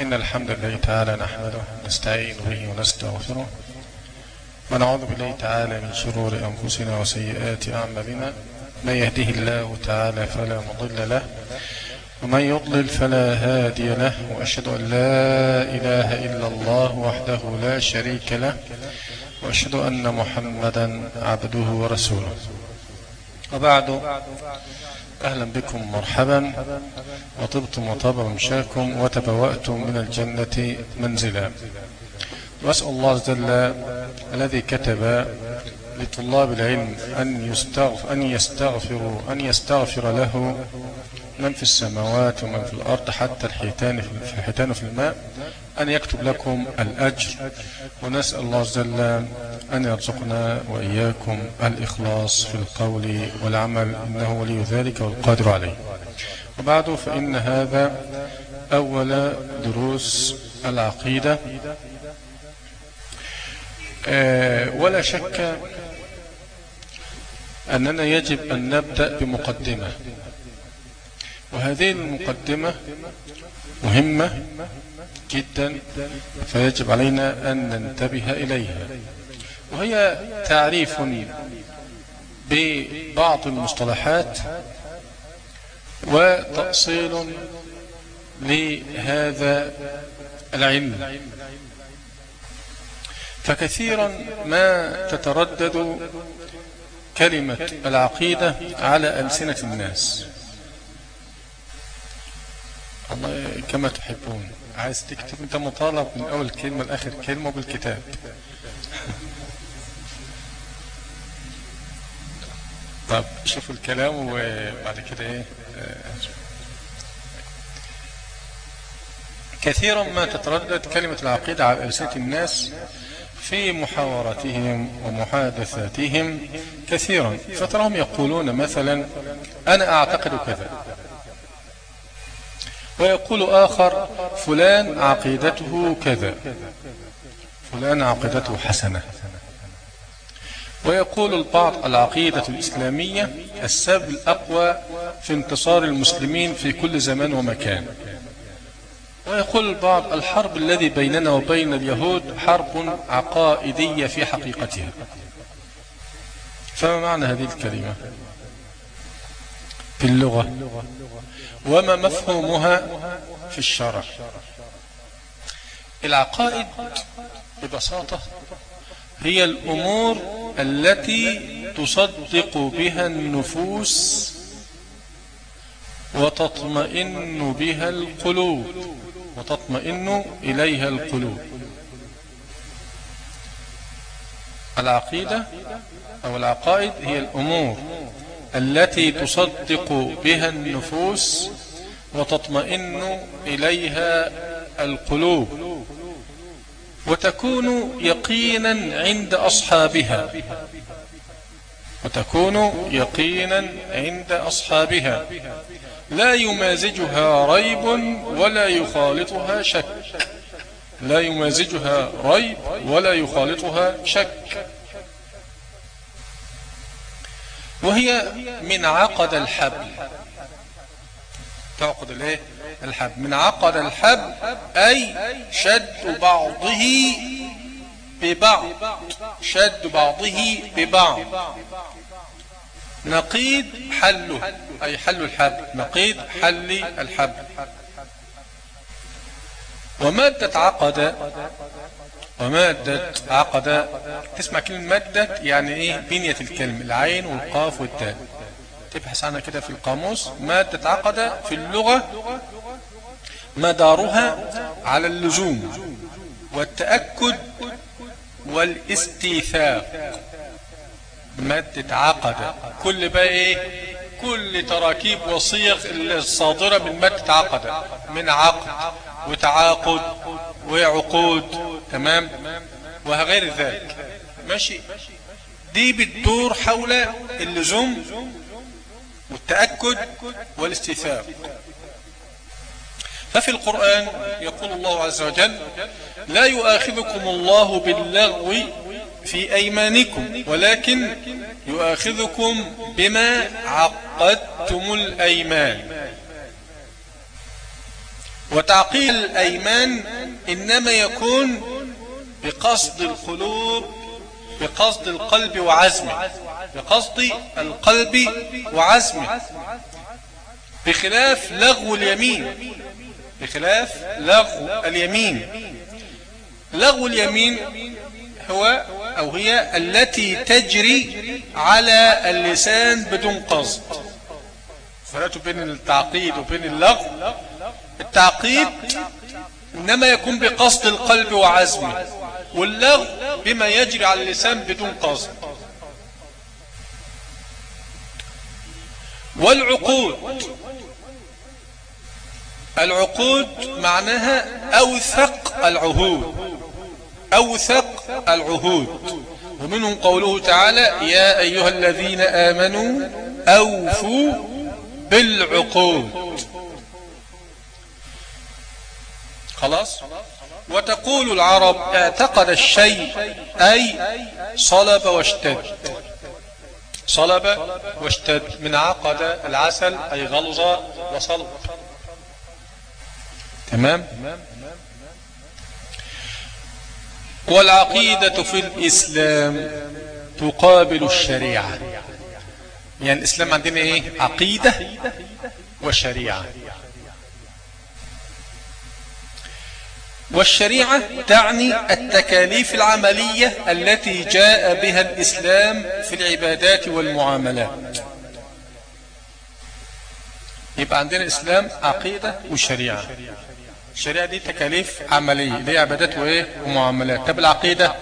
إن الحمد لله تعالى نحمده نستعين به ونستغفره ونعوذ بالله تعالى من شرور أنفسنا وسيئات أعمالنا. من يهده الله تعالى فلا مضل له ومن يضلل فلا هادي له وأشهد أن لا إله إلا الله وحده لا شريك له وأشهد أن محمدا عبده ورسوله. وبعد أهلا بكم مرحبا. وطبتم وطاب ممشاكم وتبوأتم من الجنة منزلا. وأسأل الله جل الذي كتب لطلاب العلم أن يستغفر أن يستغفروا أن يستغفر له من في السماوات ومن في الأرض حتى الحيتان في الحيتان في الماء أن يكتب لكم الأجر. ونسأل الله جل أن يرزقنا وإياكم الإخلاص في القول والعمل. إنه ولي ذلك والقادر عليه. وبعد فإن هذا أول دروس العقيدة. ولا شك أننا يجب أن نبدأ بمقدمة. وهذه المقدمة مهمة جدا فيجب علينا أن ننتبه إليها. وهي تعريف ببعض المصطلحات وتأصيل لهذا العلم. فكثيرا ما تتردد كلمة العقيدة على ألسنة الناس. الله كما تحبون. عايز تكتب أنت مطالب من أول كلمة لآخر كلمة بالكتاب. طب شوفوا الكلام وبعد كده إيه كثيرا ما تتردد كلمة العقيدة على ألسنة الناس في محاوراتهم ومحادثاتهم كثيرا فتراهم يقولون مثلا أنا أعتقد كذا. ويقول آخر فلان عقيدته كذا. فلان عقيدته حسنة. ويقول البعض العقيدة الإسلامية السبب الأقوى في انتصار المسلمين في كل زمان ومكان. ويقول البعض الحرب الذي بيننا وبين اليهود حرب عقائدية في حقيقتها. فما معنى هذه الكلمة؟ في اللغة. وما مفهومها في الشرع. العقائد ببساطة هي الأمور التي تصدق بها النفوس وتطمئن بها القلوب. وتطمئن إليها القلوب. العقيدة أو العقائد هي الأمور التي تصدق بها النفوس وتطمئن إليها القلوب وتكون يقينا عند أصحابها وتكون يقينا عند أصحابها. لا يمازجها ريب ولا يخالطها شك. لا يمازجها ريب ولا يخالطها شك. وهي من عقد الحبل. تعقد الايه؟ الحبل. من عقد الحبل أي شد بعضه ببعض. شد بعضه ببعض. نقيد حله أي حل الحبل. نقيد حل الحبل. ومادة عقد ومادة عقد. تسمع كلمة مادة يعني إيه؟ بنية الكلمة العين والقاف والتاء. تبحث عنها كده في القاموس. مادة عقد في اللغة مدارها على اللزوم والتأكد والإستيثاق. مادة عقد كل بقى إيه؟ كل تراكيب وصيغ الصادرة من مادة عقد من عقد وتعاقد وعقود. تمام؟ وغير ذلك. ماشي؟ دي بتدور حول اللزوم والتأكد والاستيثاق ففي القرآن يقول الله عز وجل لا يؤاخذكم الله باللغو في أيمانكم ولكن يؤاخذكم بما عقدتم الأيمان. وتعقيد الأيمان إنما يكون بقصد القلوب بقصد القلب وعزمه بقصد القلب وعزمه. بخلاف لغو اليمين بخلاف لغو اليمين. لغو اليمين هو أو هي التي تجري على اللسان بدون قصد. فرقت بين التعقيد وبين اللغو. التعقيد إنما يكون بقصد القلب وعزمه واللغو بما يجري على اللسان بدون قصد. والعقود. العقود معناها أوثق العهود. أوثق العهود. ومنهم قوله تعالى يا أيها الذين آمنوا أوفوا بالعقود. خلاص؟ وتقول العرب اعتقد الشيء أي صلب واشتد. صلب واشتد من عقد العسل أي غلظ وصلب. تمام؟ والعقيدة في الإسلام تقابل الشريعة. يعني الإسلام عندنا إيه؟ عقيدة وشريعة. والشريعة تعني التكاليف العملية التي جاء بها الإسلام في العبادات والمعاملات. يبقى عندنا إسلام عقيدة وشريعة. الشريعة دي تكاليف عملية دي عبادات وإيه؟ ومعاملات. طب العقيدة؟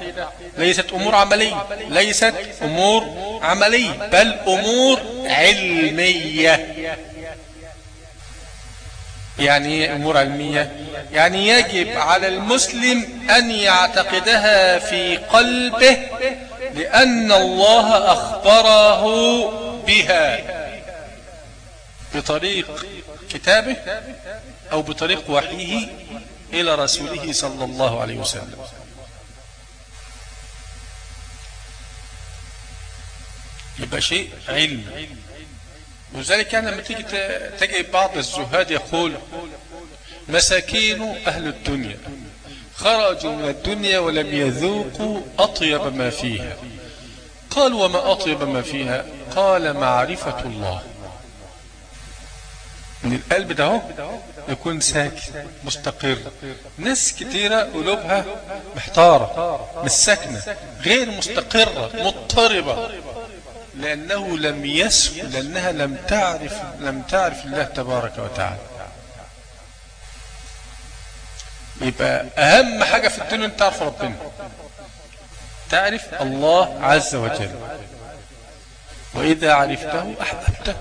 ليست أمور عملية ليست أمور عملية بل أمور علمية. يعني إيه أمور علمية؟ يعني يجب على المسلم أن يعتقدها في قلبه لأن الله أخبره بها. بطريق كتابه أو بطريق وحيه إلى رسوله صلى الله عليه وسلم. يبقى شيء علمي ولذلك يعني لما تيجي تجد بعض الزهاد يقول مساكين أهل الدنيا خرجوا من الدنيا ولم يذوقوا أطيب ما فيها. قال وما أطيب ما فيها؟ قال معرفة الله. من القلب ده يكون ساكن مستقر. ناس كتيرة قلوبها محتارة مش ساكنة غير مستقرة مضطربة. لأنه لم يسو لأنها لم تعرف لم تعرف الله تبارك وتعالى. يبقى أهم حاجة في الدنيا أن تعرف ربنا. تعرف الله عز وجل. وإذا عرفته أحببته.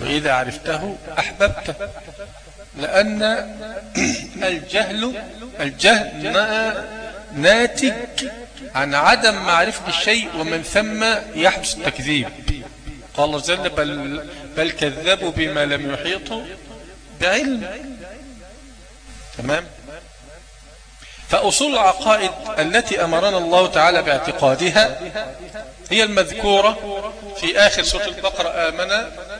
وإذا عرفته أحببته. لأن الجهل الجهل ناتج عن عدم معرفة الشيء ومن ثم يحدث التكذيب. قال الله جل بل, بل كذبوا بما لم يحيطوا بعلم. تمام؟ فأصول العقائد التي أمرنا الله تعالى باعتقادها هي المذكورة في آخر سورة البقرة آمن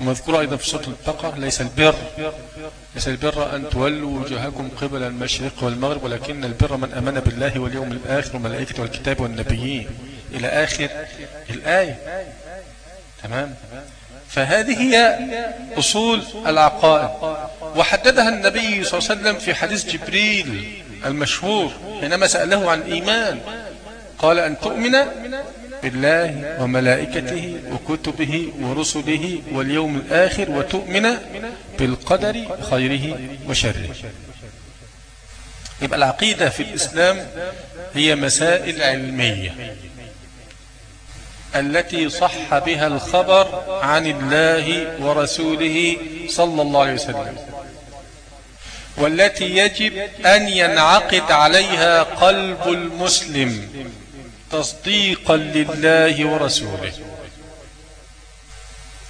ومذكور أيضا في سورة البقرة ليس البر ليس البر أن تولوا وجوهكم قبل المشرق والمغرب ولكن البر من أمن بالله واليوم الآخر والملائكة والكتاب والنبيين. إلى آخر الآية. تمام؟ فهذه هي أصول العقائد. وحددها النبي صلى الله عليه وسلم في حديث جبريل المشهور حينما سأله عن إيمان قال أن تؤمن بالله وملائكته وكتبه ورسله واليوم الآخر وتؤمن بالقدر خيره وشره. يبقى العقيدة في الإسلام هي مسائل علمية التي صح بها الخبر عن الله ورسوله صلى الله عليه وسلم والتي يجب أن ينعقد عليها قلب المسلم تصديقا لله ورسوله.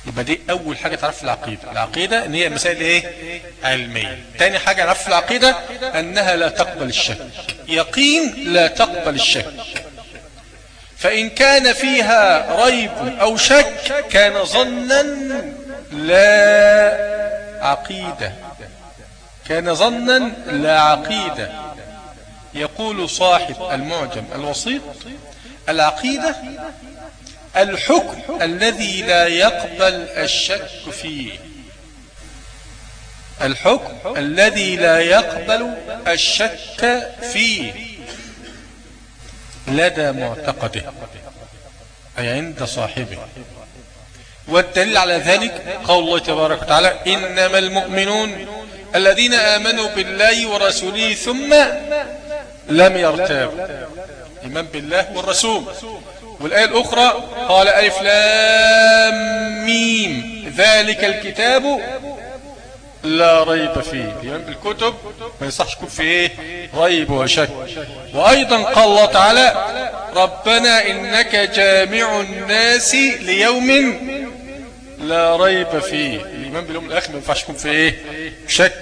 يبقى دي أول حاجة تعرف في العقيدة. العقيدة إن هي مسائل إيه؟ علمية. تاني حاجة تعرف في العقيدة أنها لا تقبل الشك. يقين لا تقبل الشك. فإن كان فيها ريب أو شك كان ظنا لا عقيدة. كان ظنا لا عقيدة. يقول صاحب المعجم الوسيط العقيدة الحكم الذي لا يقبل الشك فيه. الحكم الذي لا يقبل الشك فيه. لدى معتقده أي عند صاحبه. والدليل على ذلك قول الله تبارك وتعالى إنما المؤمنون الذين آمنوا بالله ورسوله ثم لم يرتابوا إيمان بالله والرسول. والآية الأخرى قال ألف لام ميم. ذلك الكتاب لا ريب فيه. الإيمان بالكتب ما يصحش يكون فيه إيه؟ ريب وشك. وأيضا قال الله تعالى ربنا إنك جامع الناس ليوم لا ريب فيه. الإيمان باليوم الآخر ما ينفعش يكون فيه إيه؟ شك.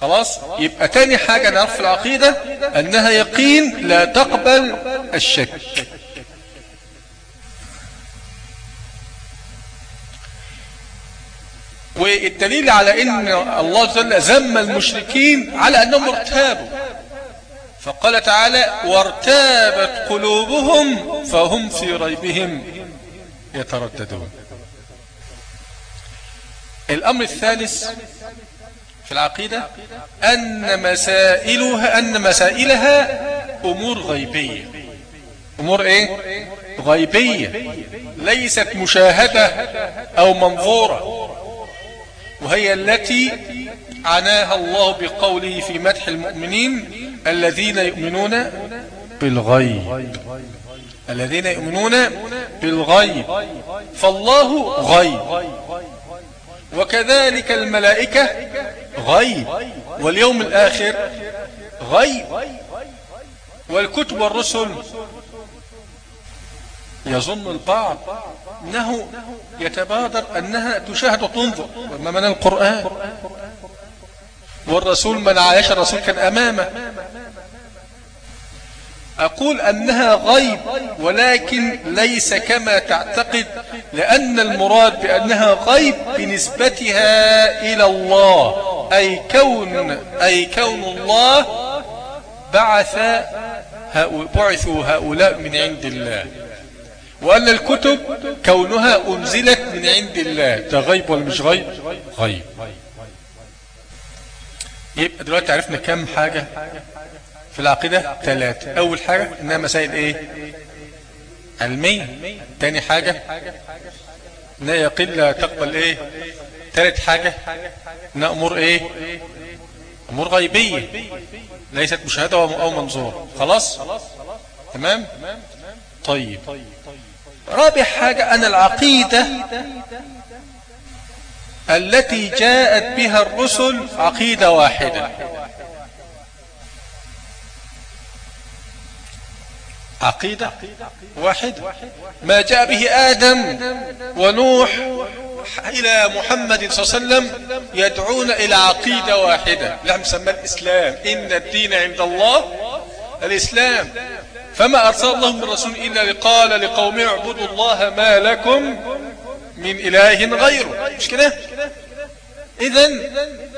خلاص؟ يبقى تاني حاجة نعرف في العقيدة أنها يقين لا تقبل الشك. والدليل على إن الله جل ذم المشركين على أنهم ارتابوا. فقال تعالى وارتابت قلوبهم فهم في ريبهم يترددون. الأمر الثالث في العقيدة أن مسائلها أن مسائلها أمور غيبية. أمور إيه؟ غيبية. ليست مشاهدة أو منظورة. وهي التي عناها الله بقوله في مدح المؤمنين الذين يؤمنون بالغيب. الذين يؤمنون بالغيب. فالله غيب. وكذلك الملائكة غيب واليوم الآخر غيب. والكتب والرسل يظن البعض أنه يتبادر أنها تشاهد وتنظر. وما من القرآن؟ والرسول من عايش الرسول كان أمامه. أقول أنها غيب ولكن ليس كما تعتقد لأن المراد بأنها غيب بنسبتها إلى الله أي كون أي كون الله بعث بعثوا هؤلاء من عند الله. وأن الكتب كونها أنزلت من عند الله. ده غيب ولا مش غيب؟ غيب. يبقى دلوقتي عرفنا كم حاجة؟ في العقيدة ثلاثة أول حاجة إنها مسائل إيه؟ علمية. تاني حاجة إنها يقل تقبل إيه؟ ثالث حاجة إنها أمور إيه؟ أمور غيبية. ليست مشاهدة أو منظور. خلاص؟ تمام؟ طيب. رابع حاجة أن العقيدة التي جاءت بها الرسل عقيدة واحدة. عقيدة واحدة. ما جاء به آدم ونوح إلى محمد صلى الله عليه وسلم يدعون إلى عقيدة واحدة. لهم سمى الإسلام. إن الدين عند الله الإسلام. فما أرسل الله من رسول إلا لقال لقومه اعبدوا الله ما لكم من إله غيره. مش كده؟ إذا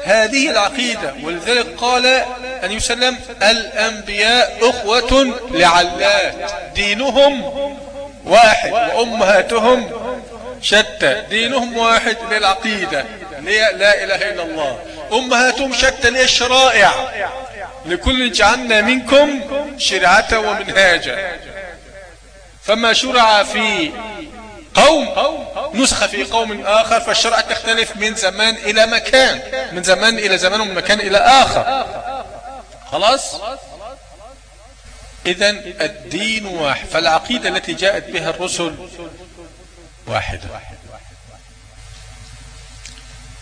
هذه العقيدة ولذلك قال أن يسلم الأنبياء أخوة لعلات دينهم واحد وأمهاتهم شتى دينهم واحد للعقيدة لا إله إلا الله. أمهاتهم شتى للشرائع لكل جعلنا منكم شرعة ومنهاجا. فما شرع في قوم نسخ في قوم آخر فالشرع تختلف من زمان إلى مكان من زمان إلى زمان ومن مكان إلى آخر. خلاص؟ إذا الدين واحد فالعقيدة التي جاءت بها الرسل واحدة.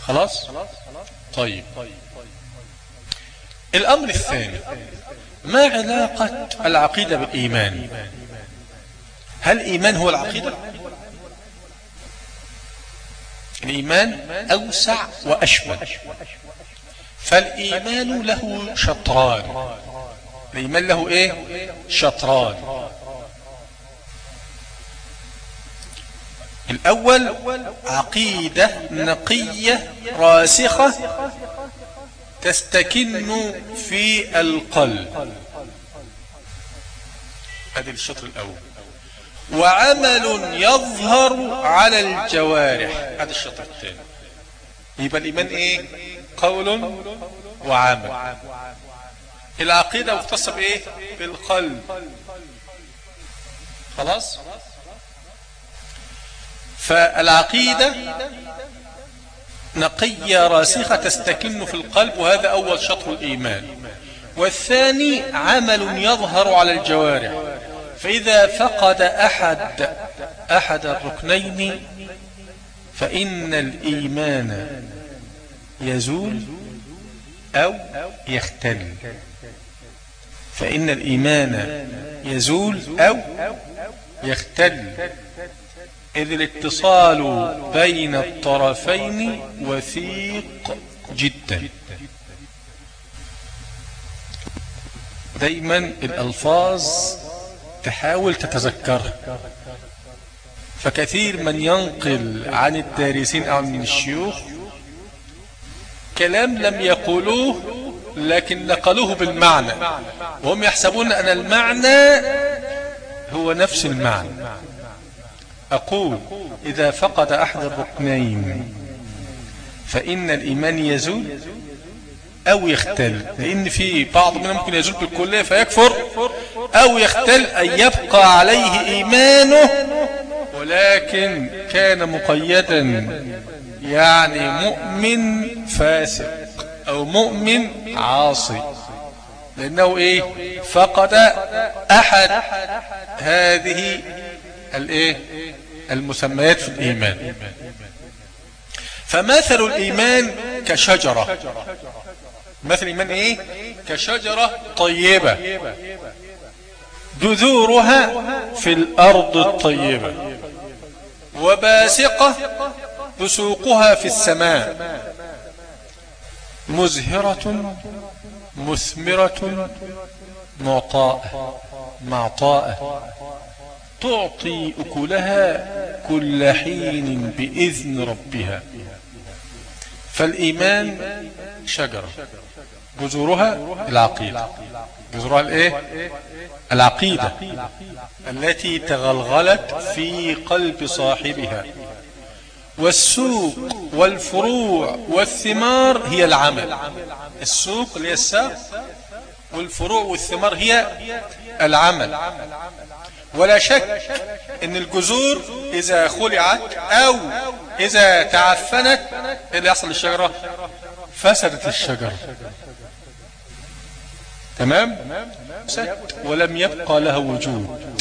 خلاص؟ طيب. الأمر الثاني ما علاقة العقيدة بالإيمان؟ هل الإيمان هو العقيدة؟ الإيمان أوسع وأشمل فالإيمان له شطران. الإيمان له إيه؟ شطران. الأول عقيدة نقية راسخة تستكن في القلب. هذا الشطر الأول. وعمل يظهر على الجوارح. هذا الشطر الثاني. يبقى الإيمان إيه؟ قول وعمل. العقيدة مختصة بإيه؟ بالقلب. خلاص؟ فالعقيدة نقية راسخة تستكن في القلب وهذا أول شطر الإيمان. والثاني عمل يظهر على الجوارح. فإذا فقد أحد أحد الركنين فإن الإيمان يزول أو يختل. فإن الإيمان يزول أو يختل. إذ الاتصال بين الطرفين وثيق جدا. دايما الألفاظ تحاول تتذكرها فكثير من ينقل عن الدارسين أو من الشيوخ كلام لم يقولوه لكن نقلوه بالمعنى. وهم يحسبون أن المعنى هو نفس المعنى. أقول إذا فقد أحد الركنين فإن الإيمان يزول أو يختل. لأن في بعض منهم ممكن يزول بالكلية فيكفر. أو يختل أن يبقى عليه إيمانه. ولكن كان مقيدا. يعني مؤمن فاسق أو مؤمن عاصي. لأنه إيه؟ فقد أحد هذه الإيه؟ المسميات في الإيمان. فمثل الإيمان كشجرة. مثل الإيمان إيه؟ كشجرة طيبة. جذورها في الأرض الطيبة. وباسقة بسوقها في السماء. مزهرة مثمرة معطاء معطاء تعطي أكلها كل حين بإذن ربها. فالإيمان شجرة. جذورها العقيدة. جذورها الايه؟ العقيدة. التي تغلغلت في قلب صاحبها. والسوق والفروع والثمار هي العمل. السوق اللي هي الساق والفروع والثمار هي العمل. ولا شك إن الجذور إذا خلعت أو إذا تعفنت إيه اللي يحصل للشجرة؟ فسدت الشجرة. تمام؟ ولم يبقى لها وجود.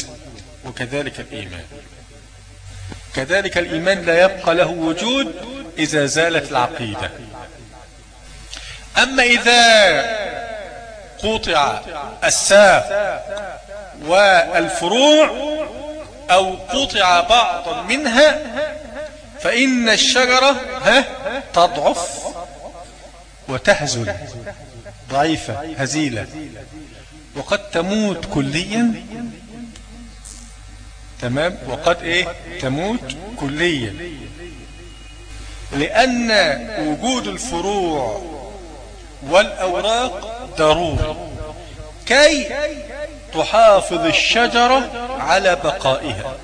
وكذلك الإيمان. كذلك الإيمان لا يبقى له وجود إذا زالت العقيدة. أما إذا قطع الساق والفروع أو قطع بعض منها فإن الشجرة ها تضعف وتهزل. ضعيفة هزيلة. وقد تموت كليا. تمام؟ وقد إيه؟ تموت كليا. لأن وجود الفروع والأوراق ضروري. كي تحافظ الشجرة على بقائها.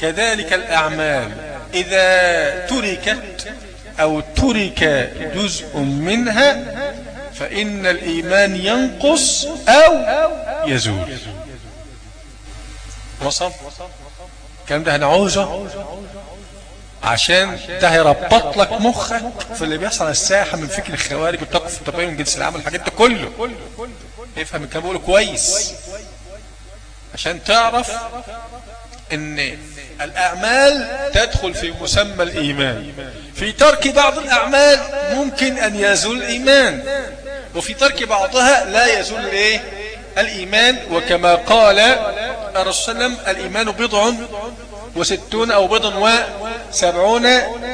كذلك الأعمال. إذا تركت أو ترك جزء منها فإن الإيمان ينقص أو يزول. وصل؟ كم ده هنعوزه عشان ده هيربط لك مخك في اللي بيحصل على الساحة من فكر الخوارج والتقف التبين جنس العمل الحاجات ده كله. افهم الكلام بقوله كويس. عشان تعرف إن الأعمال تدخل في مسمى الإيمان. في ترك بعض الأعمال ممكن أن يزول الإيمان. وفي ترك بعضها لا يزول الايه الإيمان وكما قال الرسول الإيمان بضع وستون أو بضع وسبعون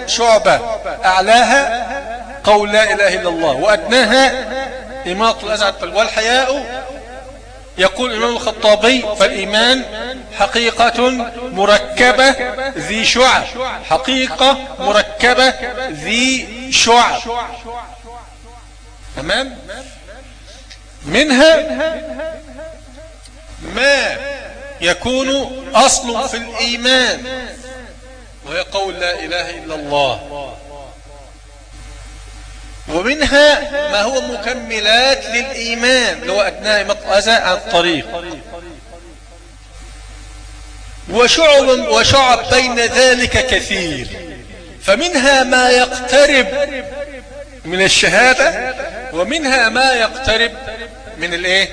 شعبة. أعلاها قول لا إله إلا الله وأدناها إماطة الأزعة والحياء يقول الإمام الخطابي فالإيمان حقيقة مركبة ذي شعب. حقيقة مركبة ذي شعب. تمام؟ منها ما يكون أصل في الإيمان وهي قول لا إله إلا الله. ومنها ما هو مكملات للإيمان لو أدناه مطأزة عن الطريق وشعب, وشعب بين ذلك كثير. فمنها ما يقترب من الشهادة ومنها ما يقترب من الايه؟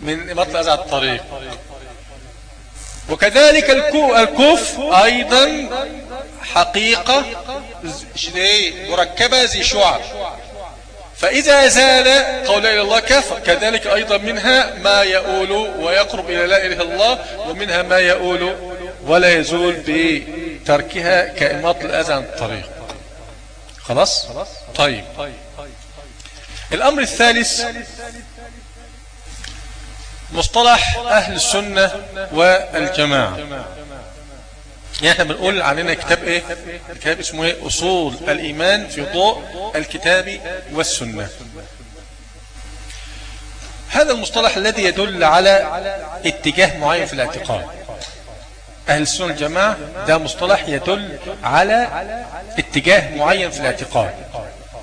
من مطلع الطريق. وكذلك الكف أيضا حقيقة مركبة ذي شعب فإذا زال قول الله كفر. كذلك أيضا منها ما يؤول ويقرب إلى لا إله الله ومنها ما يؤول ولا يزول بتركها كإماط الأذى عن الطريق. خلاص؟ طيب. الأمر الثالث مصطلح أهل السنة والجماعة. يعني إحنا بنقول علينا كتاب إيه؟ الكتاب اسمه إيه؟ أصول الإيمان في ضوء الكتاب والسنة. هذا المصطلح الذي يدل على اتجاه معين في الاعتقاد. أهل السنة الجماعة ده مصطلح يدل على اتجاه معين في الاعتقاد.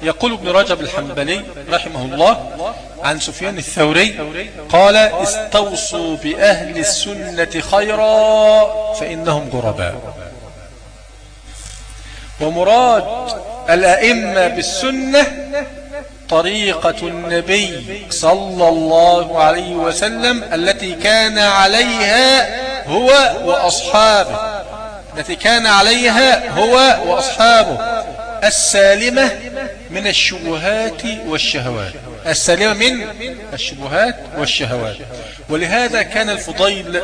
يقول ابن رجب الحنبلي رحمه الله عن سفيان الثوري قال استوصوا بأهل السنة خيرا فإنهم غرباء. ومراد الأئمة بالسنة طريقة النبي صلى الله عليه وسلم التي كان عليها هو وأصحابه التي كان عليها هو وأصحابه السالمة من الشبهات والشهوات. السالمة من الشبهات والشهوات. ولهذا كان الفضيل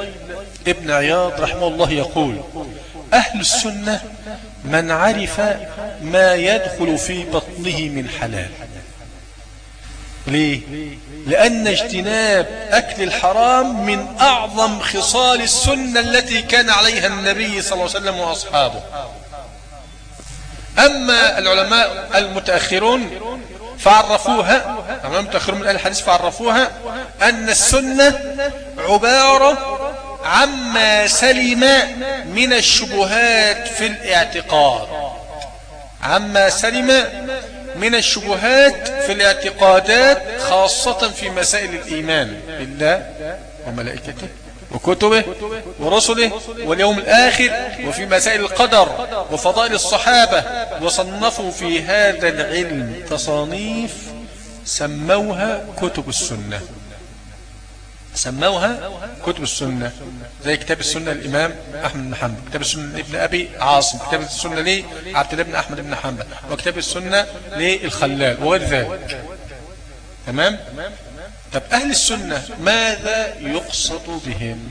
ابن عياض رحمه الله يقول أهل السنة من عرف ما يدخل في بطنه من حلال. ليه؟ لأن اجتناب أكل الحرام من أعظم خصال السنة التي كان عليها النبي صلى الله عليه وسلم وأصحابه. أما العلماء المتأخرون فعرفوها أما المتأخرون من الحديث فعرفوها أن السنة عبارة عما سلم من الشبهات في الاعتقاد. عما سلم من الشبهات في الاعتقادات خاصة في مسائل الإيمان بالله وملائكته. وكتبه ورسله واليوم الآخر وفي مسائل القدر وفضائل الصحابة وصنفوا في هذا العلم تصانيف سموها كتب السنة. سموها كتب السنة. زي كتاب السنة الإمام أحمد بن حنبل كتاب السنة ابن أبي عاصم كتاب السنة ليه عبد الله بن أحمد بن حنبل وكتاب السنة للخلال وغير ذلك. تمام؟ طب أهل السنة ماذا يقصد بهم؟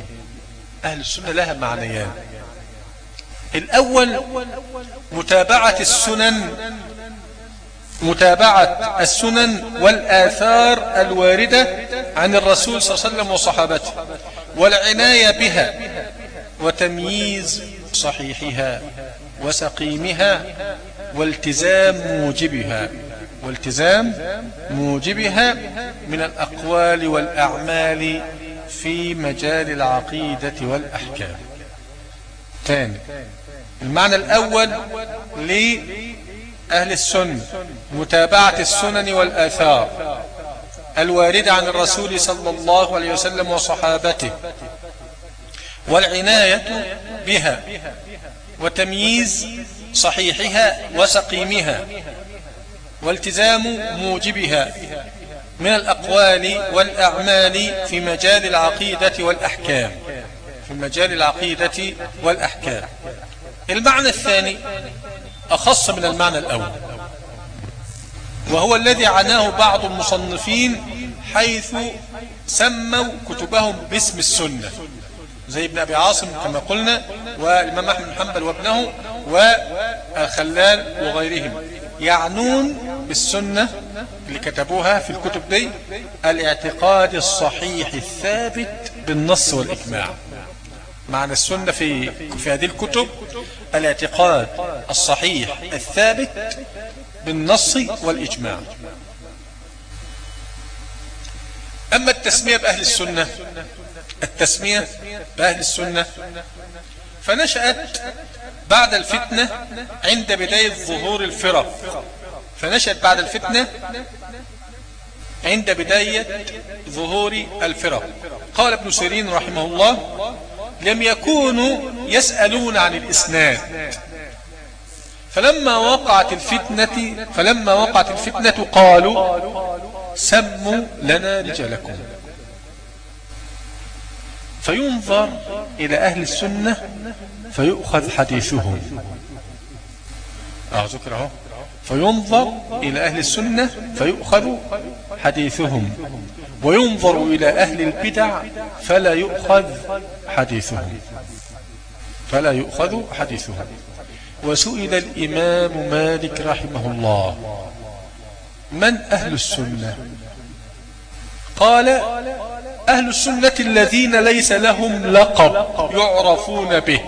أهل السنة لها معنيان. الأول متابعة السنن متابعة السنن والآثار الواردة عن الرسول صلى الله عليه وسلم وصحابته والعناية بها وتمييز صحيحها وسقيمها والتزام موجبها. والتزام موجبها من الأقوال والأعمال في مجال العقيدة والأحكام. ثاني المعنى الأول لأهل السنة متابعة السنن والآثار الواردة عن الرسول صلى الله عليه وسلم وصحابته والعناية بها وتمييز صحيحها وسقيمها. والتزام موجبها من الأقوال والأعمال في مجال العقيدة والأحكام. في مجال العقيدة والأحكام. المعنى الثاني أخص من المعنى الأول وهو الذي عناه بعض المصنفين حيث سموا كتبهم باسم السنة. زي ابن أبي عاصم كما قلنا والإمام أحمد بن حنبل وابنه والخلال وغيرهم. يعنون بالسنة اللي كتبوها في الكتب دي الاعتقاد الصحيح الثابت بالنص والإجماع. معنى السنة في في هذه الكتب الاعتقاد الصحيح الثابت بالنص والإجماع. أما التسمية بأهل السنة التسمية بأهل السنة فنشأت بعد الفتنة عند بداية ظهور الفرق. فنشأت بعد الفتنة عند بداية ظهور الفرق. قال ابن سيرين رحمه الله لم يكونوا يسألون عن الإسناد. فلما وقعت الفتنة فلما وقعت الفتنة قالوا سموا لنا رجالكم. فينظر إلى أهل السنة فيؤخذ حديثهم ذكره فينظر إلى أهل السنة فيؤخذ حديثهم. وينظر إلى أهل البدع فلا يؤخذ حديثهم. فلا يؤخذ حديثهم. وسئل الإمام مالك رحمه الله من أهل السنة؟ قال أهل السنة الذين ليس لهم لقب يعرفون به.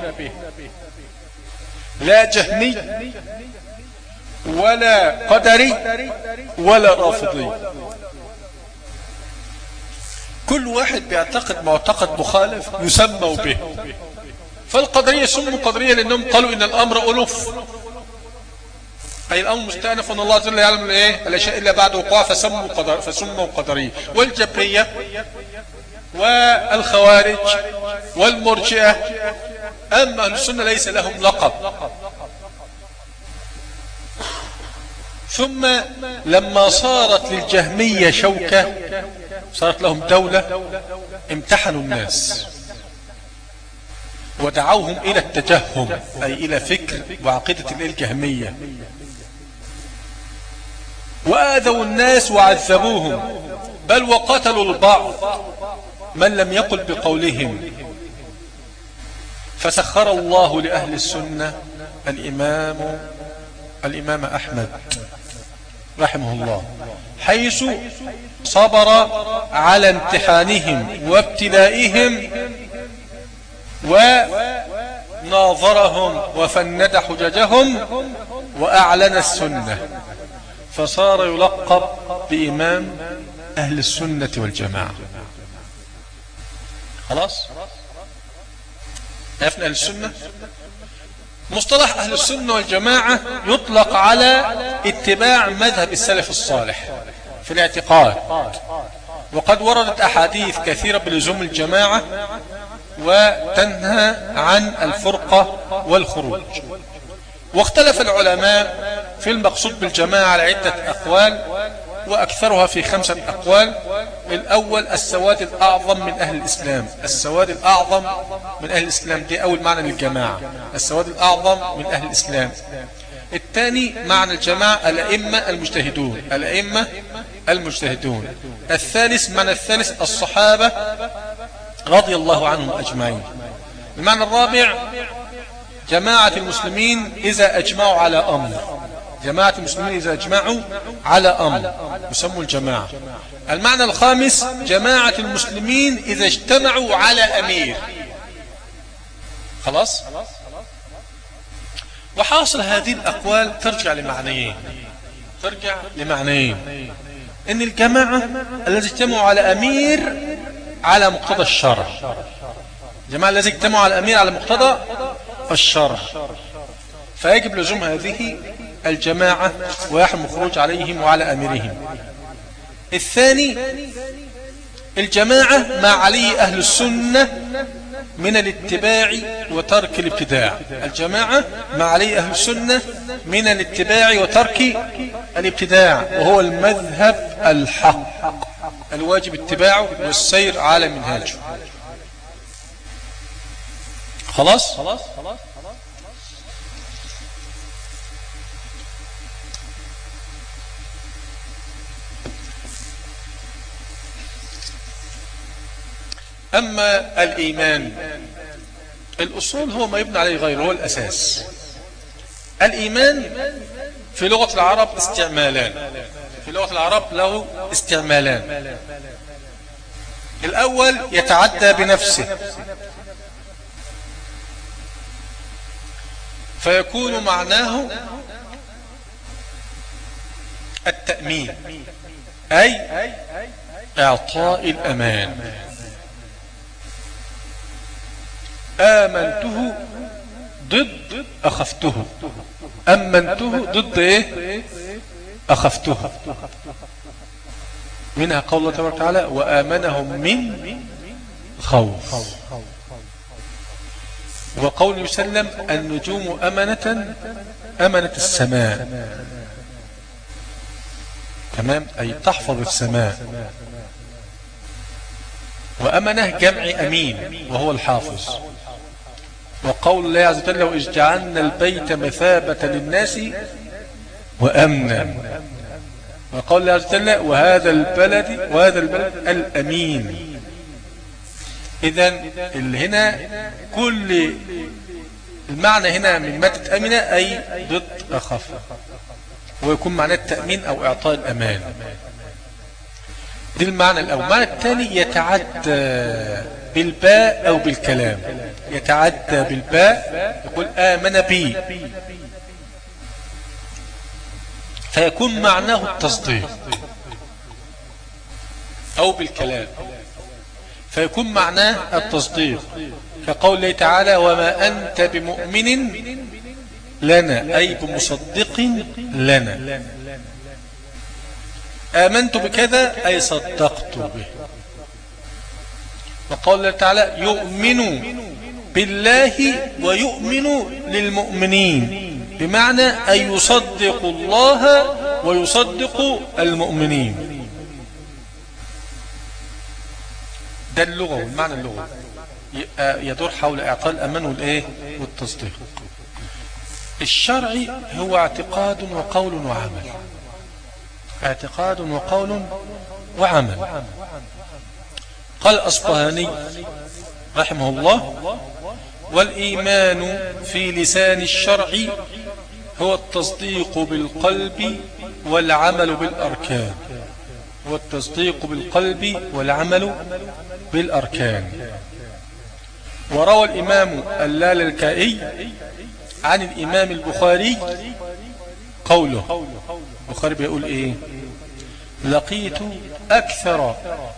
لا جهمي ولا قدري ولا رافضي. كل واحد بيعتقد معتقد مخالف يسمى به. فالقدرية سموا قدرية لأنهم قالوا إن الأمر ألف. أي الأمر مستأنف أن الله وجل يعلم الإيه الأشياء إلا بعد وقوع فسموا قدر فسموا قدرية والجبرية والخوارج والمرجئة. أما أهل السنة ليس لهم لقب. ثم لما صارت للجهمية شوكة صارت لهم دولة امتحنوا الناس. ودعوهم إلى التجهم أي إلى فكر وعقيدة الجهمية. وآذوا الناس وعذبوهم بل وقتلوا البعض من لم يقل بقولهم. فسخر الله لأهل السنة الإمام الإمام أحمد رحمه الله حيث صبر على امتحانهم وابتلائهم وناظرهم وفند حججهم وأعلن السنة. فصار يلقب بإمام أهل السنة والجماعة. خلاص؟ عرفنا أهل السنة؟ مصطلح أهل السنة والجماعة يطلق على اتباع مذهب السلف الصالح في الاعتقاد. وقد وردت أحاديث كثيرة بلزوم الجماعة وتنهى عن الفرقة والخروج. واختلف العلماء في المقصود بالجماعة على عدة أقوال وأكثرها في خمسة أقوال. الأول السواد الأعظم من أهل الإسلام. السواد الأعظم من أهل الإسلام. دي أول معنى للجماعة السواد الأعظم من أهل الإسلام. الثاني معنى الجماعة الأئمة المجتهدون. الأئمة المجتهدون. الثالث معنى الثالث الصحابة رضي الله عنهم أجمعين. المعنى الرابع جماعة المسلمين إذا أجمعوا على أمر. جماعة المسلمين إذا أجمعوا على أمر. يسموا الجماعة. المعنى الخامس جماعة المسلمين إذا اجتمعوا على أمير. خلاص؟ وحاصل هذه الأقوال ترجع لمعنيين. ترجع لمعنيين. إن الجماعة الذي اجتمعوا على أمير على مقتضى الشرع. الجماعة الذي اجتمعوا على أمير على مقتضى الشرع. فيجب لزوم هذه الجماعة ويحرم الخروج عليهم وعلى أميرهم. الثاني الجماعة ما عليه أهل السنة من الاتباع وترك الابتداع. الجماعة ما عليه أهل السنة من الاتباع وترك الابتداع وهو المذهب الحق. الواجب اتباعه والسير على منهاجه. خلاص؟ خلاص أما الإيمان الأصول هو ما يبنى عليه غيره هو الأساس. الإيمان في لغة العرب استعمالان. في لغة العرب له استعمالان. الأول يتعدى بنفسه. فيكون معناه التأمين. أي إعطاء الأمان. آمنته ضد أخفته. أمنته ضد إيه؟ أخفته. منها قول الله تبارك وتعالى وآمنهم من خوف. وقول يسلم النجوم أمنة أمنة السماء. تمام؟ أي تحفظ السماء. وأمنة جمع أمين وهو الحافظ. وقول الله عز وجل وإذ جعلنا البيت مثابة للناس وأمنا. وقول الله عز وجل وهذا البلد وهذا البلد الأمين. إذا اللي هنا كل المعنى هنا من مادة أمنة أي ضد أخف. ويكون معنى التأمين أو إعطاء الأمان. دي المعنى الأول. المعنى الثاني يتعدى بالباء أو بالكلام. يتعدى بالباء يقول آمن بي. فيكون معناه التصديق أو بالكلام. فيكون معناه التصديق. كقوله تعالى وما أنت بمؤمن لنا. أي بمصدق لنا. آمنت بكذا أي صدقت به. وقال الله تعالى يؤمن بالله ويؤمن للمؤمنين. بمعنى أن يصدق الله ويصدق المؤمنين. ده اللغة والمعنى اللغة. يدور حول إعطاء الأمان والإيه؟ والتصديق. الشرعي هو اعتقاد وقول وعمل. اعتقاد وقول وعمل. قال الأصبهاني رحمه الله والإيمان في لسان الشرع هو التصديق بالقلب والعمل بالأركان. هو التصديق بالقلب والعمل بالأركان. وروى الإمام اللالكائي عن الإمام البخاري قوله البخاري بيقول إيه؟ لقيت أكثر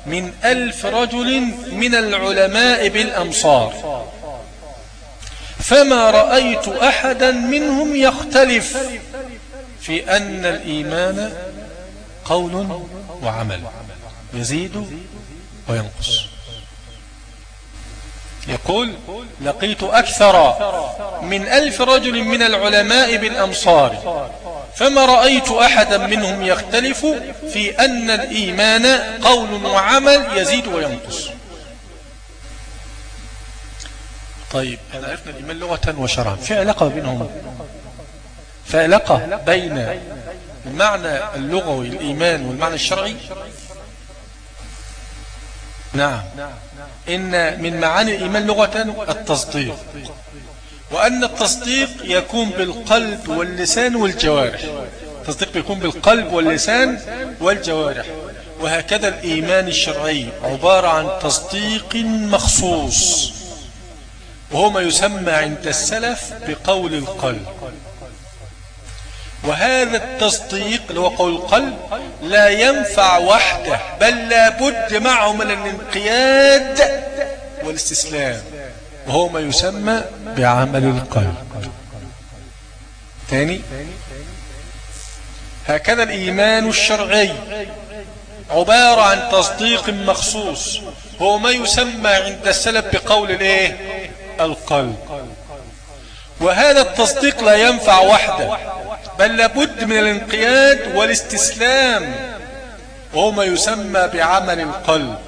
من ألف رجل من العلماء بالأمصار فما رأيت أحدا منهم يختلف في أن الإيمان قول وعمل. يزيد وينقص. يقول لقيت أكثر من ألف رجل من العلماء بالأمصار فما رأيت أحدا منهم يختلف في أن الإيمان قول وعمل يزيد وينقص. طيب إحنا عرفنا الإيمان لغة وشرعا في علاقة بينهم؟ في علاقة بين المعنى اللغوي الإيمان والمعنى الشرعي؟ نعم. إن من معاني الإيمان لغة التصديق. وأن التصديق يكون بالقلب واللسان والجوارح. التصديق بيكون بالقلب واللسان والجوارح. وهكذا الإيمان الشرعي عبارة عن تصديق مخصوص. وهو ما يسمى عند السلف بقول القلب. وهذا التصديق اللي هو قول القلب لا ينفع وحده بل لا بد معه من الانقياد والاستسلام وهو ما يسمى بعمل القلب. ثاني هكذا الإيمان الشرعي عبارة عن تصديق مخصوص هو ما يسمى عند السلف بقول الإيه؟ القلب. وهذا التصديق لا ينفع وحده بل لابد من الانقياد والاستسلام وهو ما يسمى بعمل القلب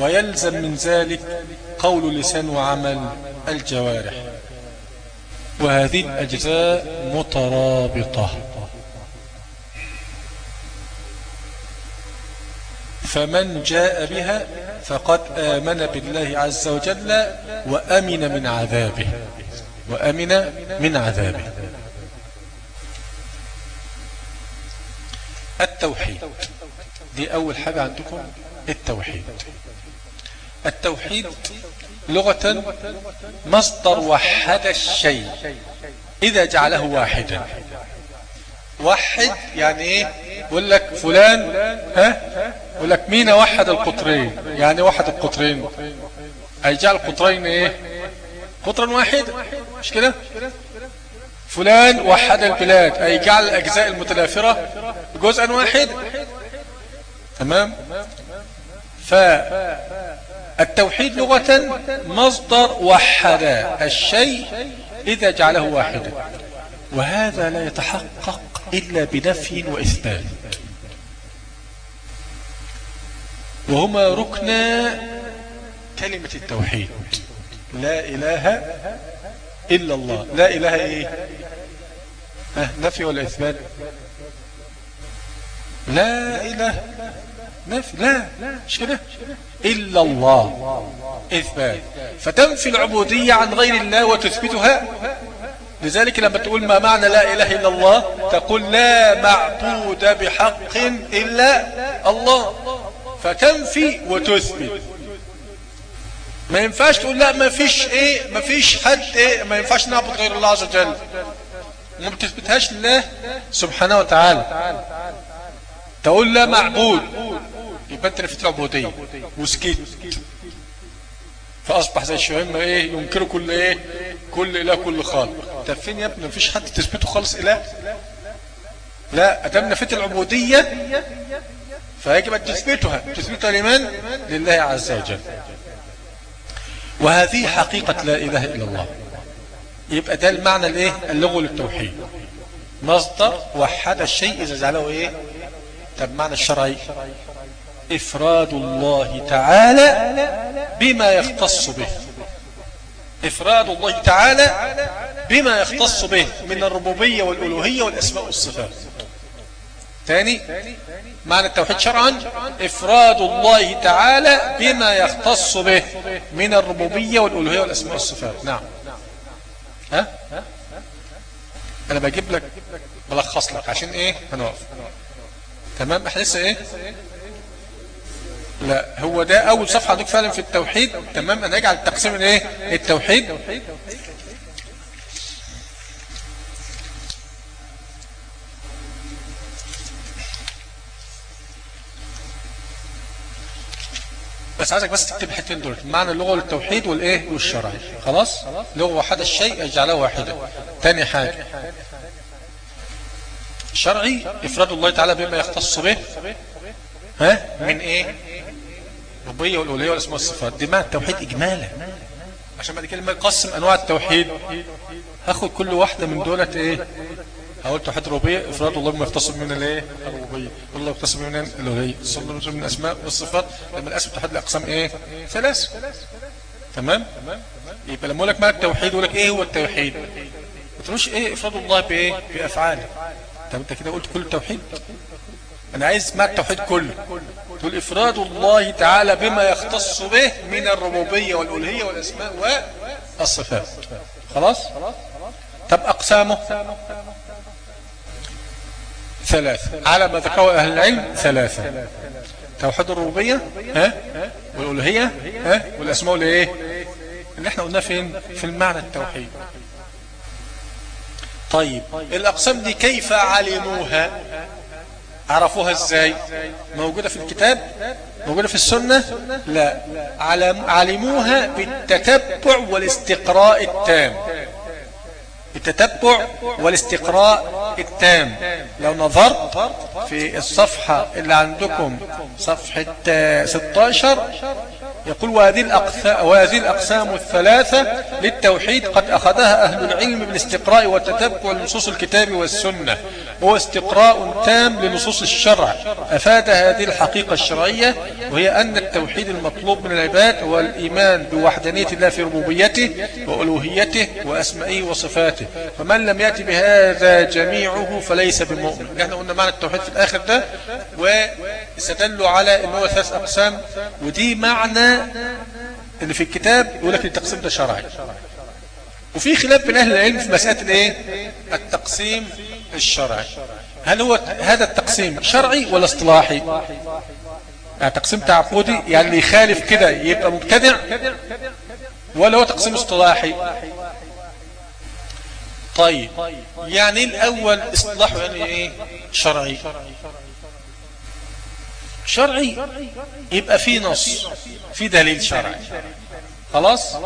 ويلزم من ذلك قول لسان وعمل الجوارح. وهذه الأجزاء مترابطة. فمن جاء بها فقد آمن بالله عز وجل وأمن من عذابه. وأمن من عذابه. التوحيد. دي أول حاجة عندكم التوحيد. التوحيد لغة مصدر وحد الشيء. إذا جعله واحدا. وحد يعني إيه؟ يقول لك فلان ها؟ يقول لك مين؟ وحد القطرين. يعني وحد القطرين؟ أي جعل القطرين إيه؟ قطرا واحد. مش كده؟ فلان وحد البلاد أي جعل الأجزاء المتنافرة جزءا واحد. تمام؟ فالتوحيد لغة مصدر وحد الشيء إذا جعله واحدا. وهذا لا يتحقق إلا بنفي وإثبات. وهما ركن كلمة التوحيد. لا إله إلا الله. لا إله إيه؟ ها نفي ولا إثبات؟ لا إله نفي لا كده؟ إلا الله. إثبات. فتنفي العبودية عن غير الله وتثبتها؟ لذلك لما تقول ما معنى لا إله إلا الله تقول لا معبود بحق إلا الله. فتنفي وتثبت. ما ينفعش تقول لا ما فيش إيه ما فيش حد إيه ما ينفعش نعبد غير الله عز وجل. ما بتثبتهاش لله سبحانه وتعالى. تقول لا معبود يبقى أنت نفيت العبودية. وسكت فأصبح زي الشيوعيين إيه ينكروا كل إيه كل إله كل خالق. طب فين يا ابني؟ مفيش حد تثبته خالص إله؟ لا أدام نفيت العبودية فيجب أن تثبتها. تثبتها لمن؟ لله عز وجل. وهذه حقيقة لا إله إلا الله. يبقى ده المعنى الإيه؟ اللغو للتوحيد. مصدر وحد الشيء إذا جعله إيه؟ طب معنى الشرعي؟ إفراد الله تعالى بما يختص به. إفراد الله تعالى بما يختص به من الربوبية والألوهية والأسماء والصفات. ثاني معنى التوحيد شرعا إفراد الله تعالى بما يختص به من الربوبية والألوهية والأسماء والصفات. نعم. ها؟ أنا بجيب لك بلخص لك عشان إيه؟ هنقف. تمام؟ إحنا لسه إيه؟ لا هو ده أول صفحة عندك فعلا في التوحيد. تمام؟ أنا أجعل التقسيم إيه التوحيد. بس عايزك بس تكتب الحتتين دول. معنى اللغة للتوحيد والإيه؟ والشرع. خلاص؟ لغة واحدة الشيء يجعله واحدة. تاني حاجة. شرعي إفراد الله تعالى بما يختص به. ها؟ من إيه؟ ربية والأولية والأسماء والصفات. دي معنى التوحيد اجمالا. عشان بعد كده لما يقسم أنواع التوحيد هاخد كل واحدة من دولت إيه؟ هقول توحيد الربوبيه إفراد الله بما يختص من الإيه؟ الربوبية. والله يختص من الالوهيه صلى الله من الأسماء والصفات. لما الأسم توحيد الأقسام إيه؟ ثلاث. تمام؟ يبقى لما أقول لك ما التوحيد يقول لك إيه هو التوحيد؟ ما تقولش إيه إفراد الله بإيه؟ بأفعاله. طب أنت كده قلت كل التوحيد. أنا عايز ما التوحيد كله. تقول إفراد الله تعالى بما يختص به من الربوبية والالوهيه والأسماء والصفات. خلاص؟ طب أقسامه؟ ثلاثة. على ما ذكره أهل العلم ثلاثة. توحيد الربوبية ها؟ والألوهية ها؟ والأسماء الايه اللي إحنا قلناه فين في المعنى التوحيد. طيب الأقسام دي كيف علموها؟ عرفوها إزاي؟ موجودة في الكتاب؟ موجودة في السنة؟ لا. علموها بالتتبع والاستقراء التام. التتبع والاستقراء التام. لو نظرت في الصفحة اللي عندكم صفحة 16 يقول وهذه الأقسام, الثلاثة للتوحيد قد أخذها أهل العلم بالاستقراء والتتبع لنصوص الكتاب والسنة. هو استقراء تام لنصوص الشرع. أفاد هذه الحقيقة الشرعية وهي أن التوحيد المطلوب من العباد هو الإيمان بوحدانية الله في ربوبيته وألوهيته وأسمائه وصفاته. فمن لم يأتي بهذا جميعه فليس بمؤمن. إحنا قلنا معنى التوحيد في الآخر ده واستدلوا على أنه ثلاث أقسام ودي معنى اللي في الكتاب يقول لك التقسيم ده شرعي. وفي خلاف بين أهل العلم في مسألة الايه التقسيم الشرعي. هل هو هذا التقسيم شرعي ولا اصطلاحي؟ يعني تقسيم تعبدي يعني اللي يخالف كده يبقى مبتدع ولا هو تقسيم اصطلاحي؟ طيب يعني الأول اصطلاح يعني إيه؟ شرعي. شرعي يبقى في نص في دليل شرعي. خلاص؟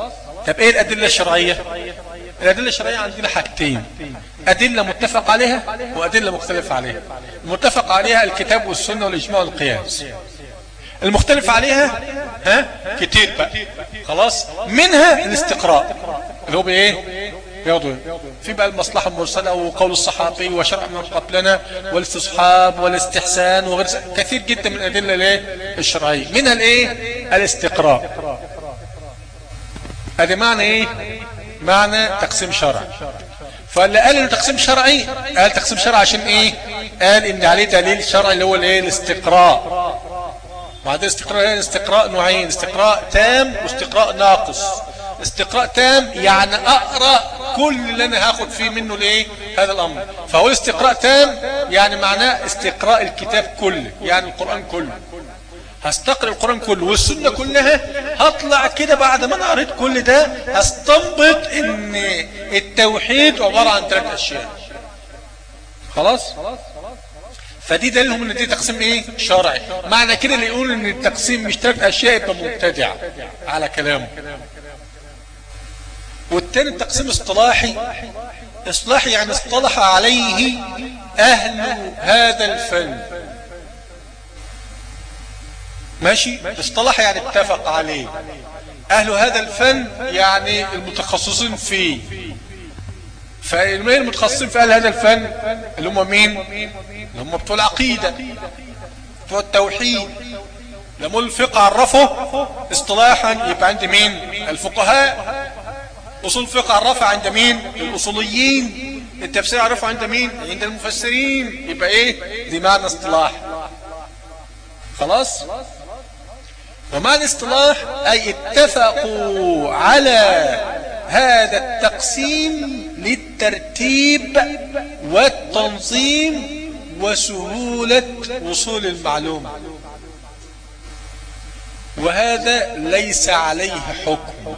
طب إيه الأدلة الشرعية؟ الأدلة الشرعية عندنا حاجتين. أدلة متفق عليها وأدلة مختلف عليها. المتفق عليها الكتاب والسنة والإجماع والقياس. المختلف عليها ها؟ كتير بقى. خلاص؟ منها الاستقراء. اللي هو بإيه؟ في بقى المصلحة المرسلة وقول الصحابي وشرع من قبلنا والاستصحاب والاستحسان وغير كثير جدا من الأدلة الإيه؟ الشرعية. منها الإيه؟ الاستقراء. هذا معنى إيه؟ معنى تقسيم شرعي فاللي قال إنه تقسيم شرعي. قال تقسيم شرعي عشان إيه؟ قال إن عليه دليل شرعي اللي هو الإيه؟ الاستقراء. وهذا الاستقراء استقراء نوعين استقراء تام واستقراء ناقص. استقراء تام يعني أقرأ كل اللي أنا هاخد فيه منه الايه هذا الأمر. فهو استقراء تام يعني معناه استقراء الكتاب كله يعني القرآن كله. هستقرأ القرآن كله والسنة كلها هطلع كده بعد ما أنا قريت كل ده هستنبط إن التوحيد عبارة عن ثلاث أشياء. خلاص؟ فدي دليلهم إن دي تقسيم إيه؟ شرعي. معنى كده اللي يقول إن التقسيم مش ثلاث أشياء يبقى مبتدع على كلامه. والتاني التقسيم اصطلاحي. اصطلاحي يعني اصطلح عليه أهل هذا الفن. ماشي؟ اصطلح يعني اتفق عليه. أهل هذا الفن يعني المتخصصين فيه. فمين المتخصصين في أهل هذا الفن؟ اللي هم مين؟ اللي هم بتوع العقيدة بتوع التوحيد. لما الفقه عرفه اصطلاحا يبقى عند مين؟ الفقهاء. أصول الفقه عرفها عند مين؟ الأصوليين. التفسير عرفه عند مين؟ عند المفسرين. يبقى إيه؟ دي معنى اصطلاح. خلاص؟ ومعنى اصطلاح أي اتفقوا على هذا التقسيم للترتيب والتنظيم وسهولة وصول المعلومة. وهذا ليس عليه حكم.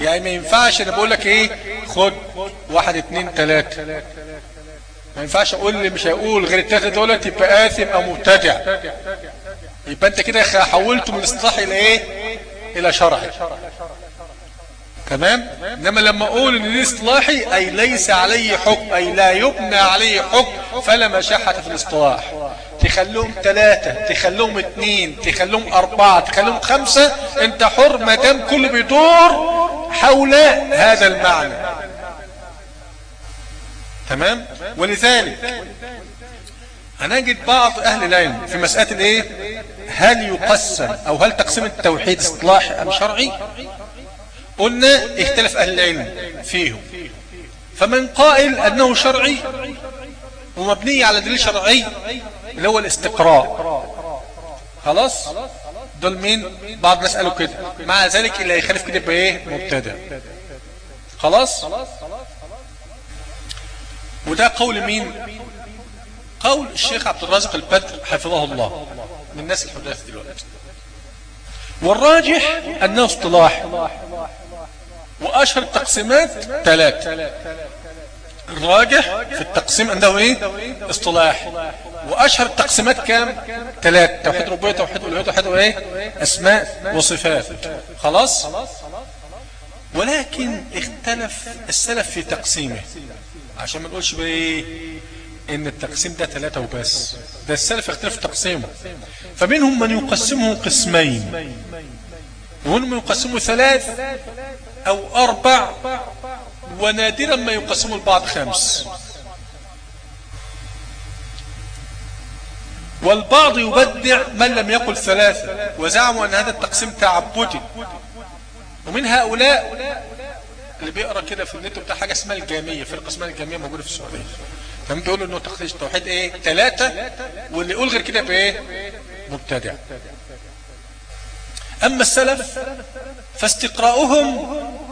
يعني ما ينفعش أنا بقول لك إيه؟ خد واحد اتنين تلاتة. ما ينفعش أقول اللي مش هيقول غير التلاتة دولت يبقى آثم أو مبتدع. يبقى أنت كده حولته من اصطلاح إلى إيه؟ إلى شرع تمام؟ إنما لما أقول إن دي اصطلاحي أي ليس عليه حكم أي لا يبنى عليه حكم فلا مشاحة في الاصطلاح. تخلوهم ثلاثة تخلوهم اثنين تخلوهم أربعة تخلوهم خمسة أنت حر ما دام كله بيدور حول هذا المعنى. تمام؟ ولذلك هنجد بعض أهل العلم في مسألة الإيه؟ هل يقسم أو هل تقسيم التوحيد اصطلاحي أم شرعي؟ قلنا اختلف أهل العلم فيهم. فمن قائل أنه شرعي ومبني على دليل شرعي اللي هو الاستقراء. خلاص؟ دول مين؟ بعض قالوا كده. مع ذلك اللي هيخالف كده بايه مبتدع. خلاص؟ وده قول مين؟ قول الشيخ عبد الرازق البدر حفظه الله. من الناس الحداث دلوقتي. والراجح أنه اصطلاح. وأشهر التقسيمات ثلاثة. الراجح في التقسيم انه إيه؟ اصطلاح. وأشهر التقسيمات كام؟ ثلاثة. توحيد ربوبية توحيد ألوهية توحيد إيه؟ أسماء وصفات. خلاص؟ ولكن اختلف السلف في تقسيمه. عشان ما نقولش بايه إن التقسيم ده ثلاثة وبس. ده السلف اختلف في تقسيمه. فمنهم من يقسمه قسمين. وهم يقسموا ثلاث أو أربع ونادرا ما يقسموا البعض خمس. والبعض يبدع من لم يقل ثلاثة وزعموا أن هذا التقسيم تعبدي ومن هؤلاء اللي بيقرأ كده في النت بتاع حاجة اسمها الجامية فرقة اسمها الجامية موجودة في السعودية. كان بيقولوا إنه تقديس التوحيد إيه؟ ثلاثة واللي يقول غير كده بإيه؟ مبتدع. أما السلف فاستقراؤهم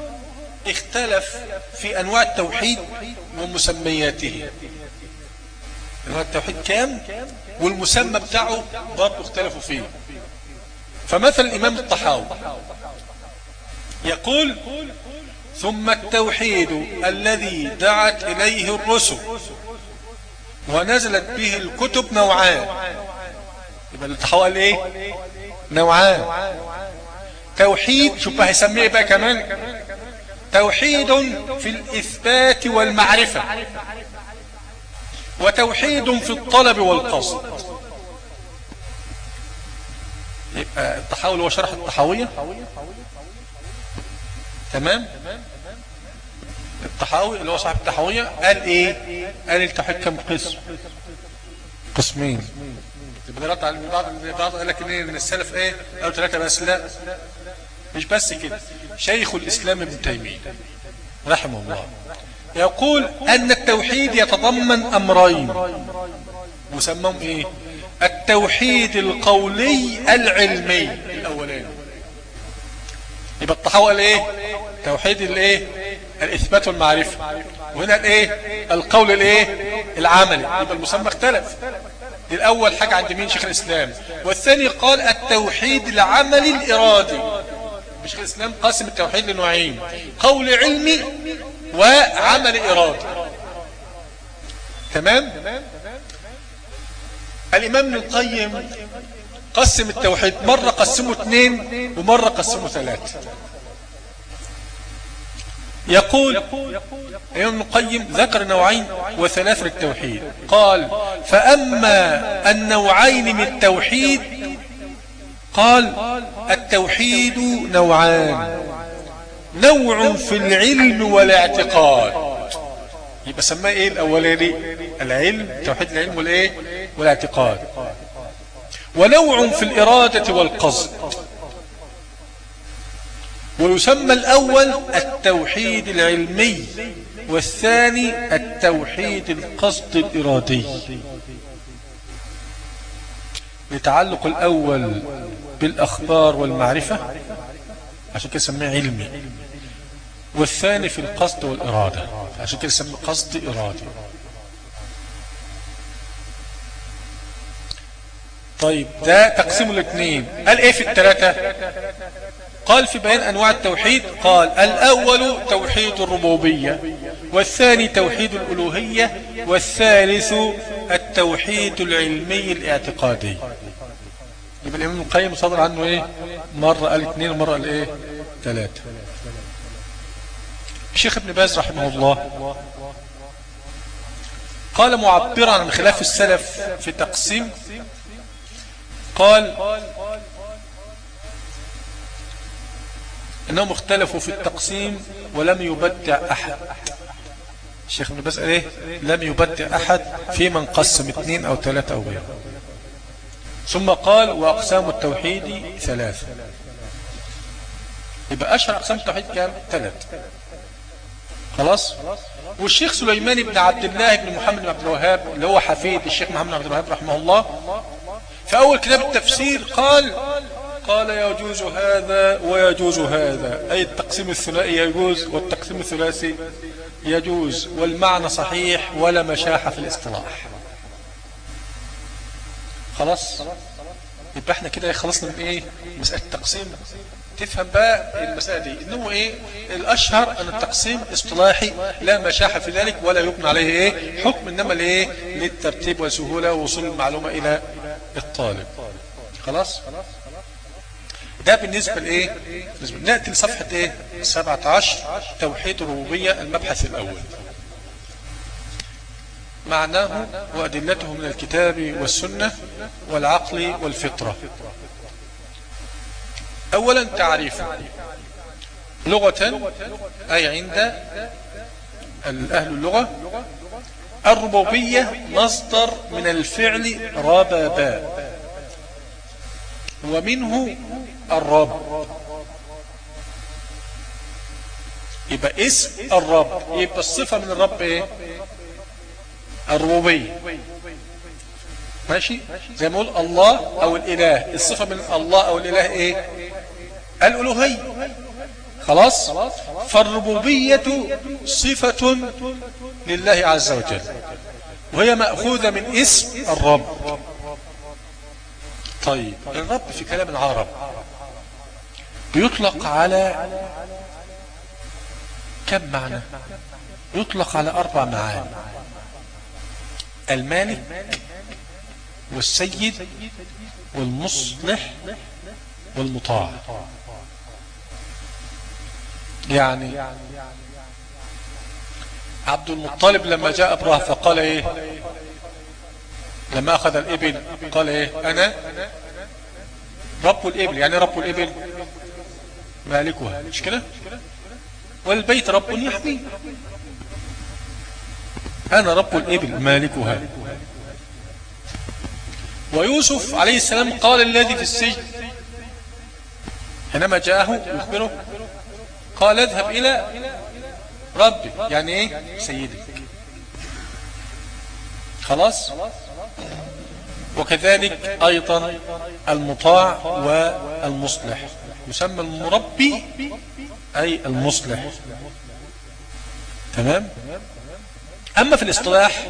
اختلف في أنواع التوحيد ومسمياته. انواع التوحيد كام؟ والمسمى بتاعه برضه اختلفوا فيه. فمثل الإمام الطحاوي يقول ثم التوحيد الذي دعت إليه الرسل ونزلت به الكتب نوعان. يبقى التحول إيه؟ نوعان. توحيد شوف هيسميه بقى كمان توحيد في الإثبات والمعرفة وتوحيد في الطلب والقصد. يبقى التحول هو شرح التحوية تمام؟ الطحاوي اللي هو صاحب التحوية قال إيه؟ قال التوحيد كم قسم؟ قسمين. بدرات على بعض قال لك إن السلف إيه؟ قالوا ثلاثة بس لا. مش بس كده. شيخ الإسلام ابن تيمية رحمه الله يقول أن التوحيد يتضمن أمرين. مسمهم إيه؟ التوحيد القولي العلمي الأولاني. يبقى الطحاوي قال إيه؟ توحيد الايه الإثبات والمعرفة. وهنا الايه القول الايه العملي. يبقى المسمى اختلف. دي الأول حاجة عند مين؟ شيخ الإسلام. والثاني قال التوحيد العملي الإرادي. شيخ الإسلام قاسم التوحيد لنوعين قول علمي وعمل إرادي. تمام؟ الإمام ابن القيم قسم التوحيد مرة قسمه اثنين ومرة قسمه ثلاثة. يقول ابن القيم ذكر نوعين وثلاث للتوحيد. قال فأما النوعين من التوحيد قال التوحيد نوعان. نوع في العلم والاعتقاد. يبقى سماه إيه الأولاني؟ العلم. توحيد العلم والإيه؟ والاعتقاد. ونوع في الإرادة والقصد. ويسمى الأول التوحيد العلمي والثاني التوحيد القصد الإرادي. لتعلق الأول بالأخبار والمعرفة عشان كده سميه علمي. والثاني في القصد والإرادة عشان كده سميه قصد إرادي. طيب ده تقسيم الاثنين. قال إيه في الثلاثة؟ قال في بيان أنواع التوحيد قال الأول توحيد الربوبية والثاني توحيد الألوهية والثالث التوحيد العلمي الاعتقادي. يبقى الإمام القيم صدر عنه إيه؟ مرة قال اثنين ومرة قال إيه؟ ثلاثة الشيخ ابن باز رحمه الله قال معبرا عن خلاف السلف في تقسيم قال إنهم اختلفوا في التقسيم ولم يبدع أحد. الشيخ ابن باز إيه؟ لم يبدع أحد في من قسم اثنين أو ثلاثة أو غيره. ثم قال وأقسام التوحيد ثلاثة. يبقى أشهر أقسام التوحيد كام؟ ثلاثة. خلاص؟ والشيخ سليمان بن عبد الله بن محمد بن عبد الوهاب اللي هو حفيد الشيخ محمد بن عبد الوهاب رحمه الله في أول كتاب التفسير قال قال يجوز هذا ويجوز هذا. أي التقسيم الثنائي يجوز والتقسيم الثلاثي يجوز والمعنى صحيح ولا مشاحة في الاصطلاح. خلاص. يبقى إحنا كده خلصنا من إيه؟ مسألة التقسيم. تفهم بقى المسألة دي انه إيه؟ الأشهر أن التقسيم إصطلاحي لا مشاحة في ذلك ولا يبنى عليه إيه؟ حكم إنما لإيه؟ للترتيب وسهولة ووصول المعلومة إلى الطالب. خلاص؟ ده بالنسبة لإيه؟ بالنسبة نأتي لصفحة إيه؟ 17 توحيد الربوبية المبحث الأول. معناه وأدلته من الكتاب والسنة والعقل والفطرة. أولا تعريف لغة أي عند أهل اللغة. الربوبية مصدر من الفعل رببا ومنه الرب. يبقى اسم الرب. يبقى الصفة من الرب إيه؟ الربوبية ماشي؟ زي ما نقول الله أو الإله. الصفة من الله أو الإله إيه؟ الألوهية. خلاص؟ فالربوبية صفة لله عز وجل. وهي مأخوذة من اسم الرب. طيب الرب في كلام العرب بيطلق على كم معنى؟ يطلق على أربع معاني. المالك والسيد والمصلح والمطاع. يعني عبد المطلب لما جاء ابراه فقال إيه؟ لما أخذ الإبل قال إيه؟ أنا رب الإبل. يعني رب الإبل مالكها. مش كده؟ والبيت رب يحمي. أنا رب الإبل مالكها. ويوسف عليه السلام قال الذي في السجن حينما جاءه يخبره قال اذهب إلى ربي يعني إيه؟ سيدك. خلاص؟ وكذلك أيضا المطاع والمصلح. يسمى المربي أي المصلح. تمام؟ أما في الاصطلاح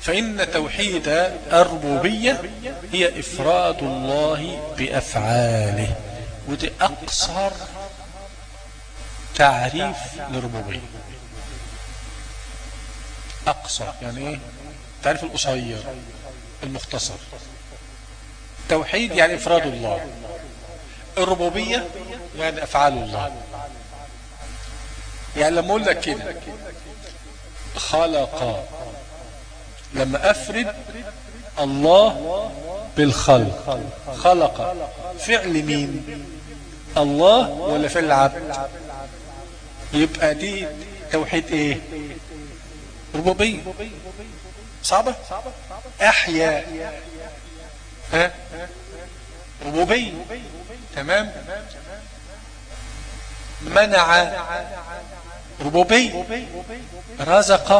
فإن توحيد الربوبية هي إفراد الله بأفعاله ودي أقصر تعريف للربوبية. أقصر يعني إيه؟ تعريف القصير المختصر. توحيد يعني إفراد الله. الربوبية يعني أفعال الله. يعني لما أقول لك كده خلق. لما أفرد الله بالخلق. خلق. فعل مين الله ولا فعل العبد؟ يبقى دي توحيد إيه؟ ربوبية. صعبة؟ احيا ها؟ ربوبية. تمام؟ منع ربوبية رزق.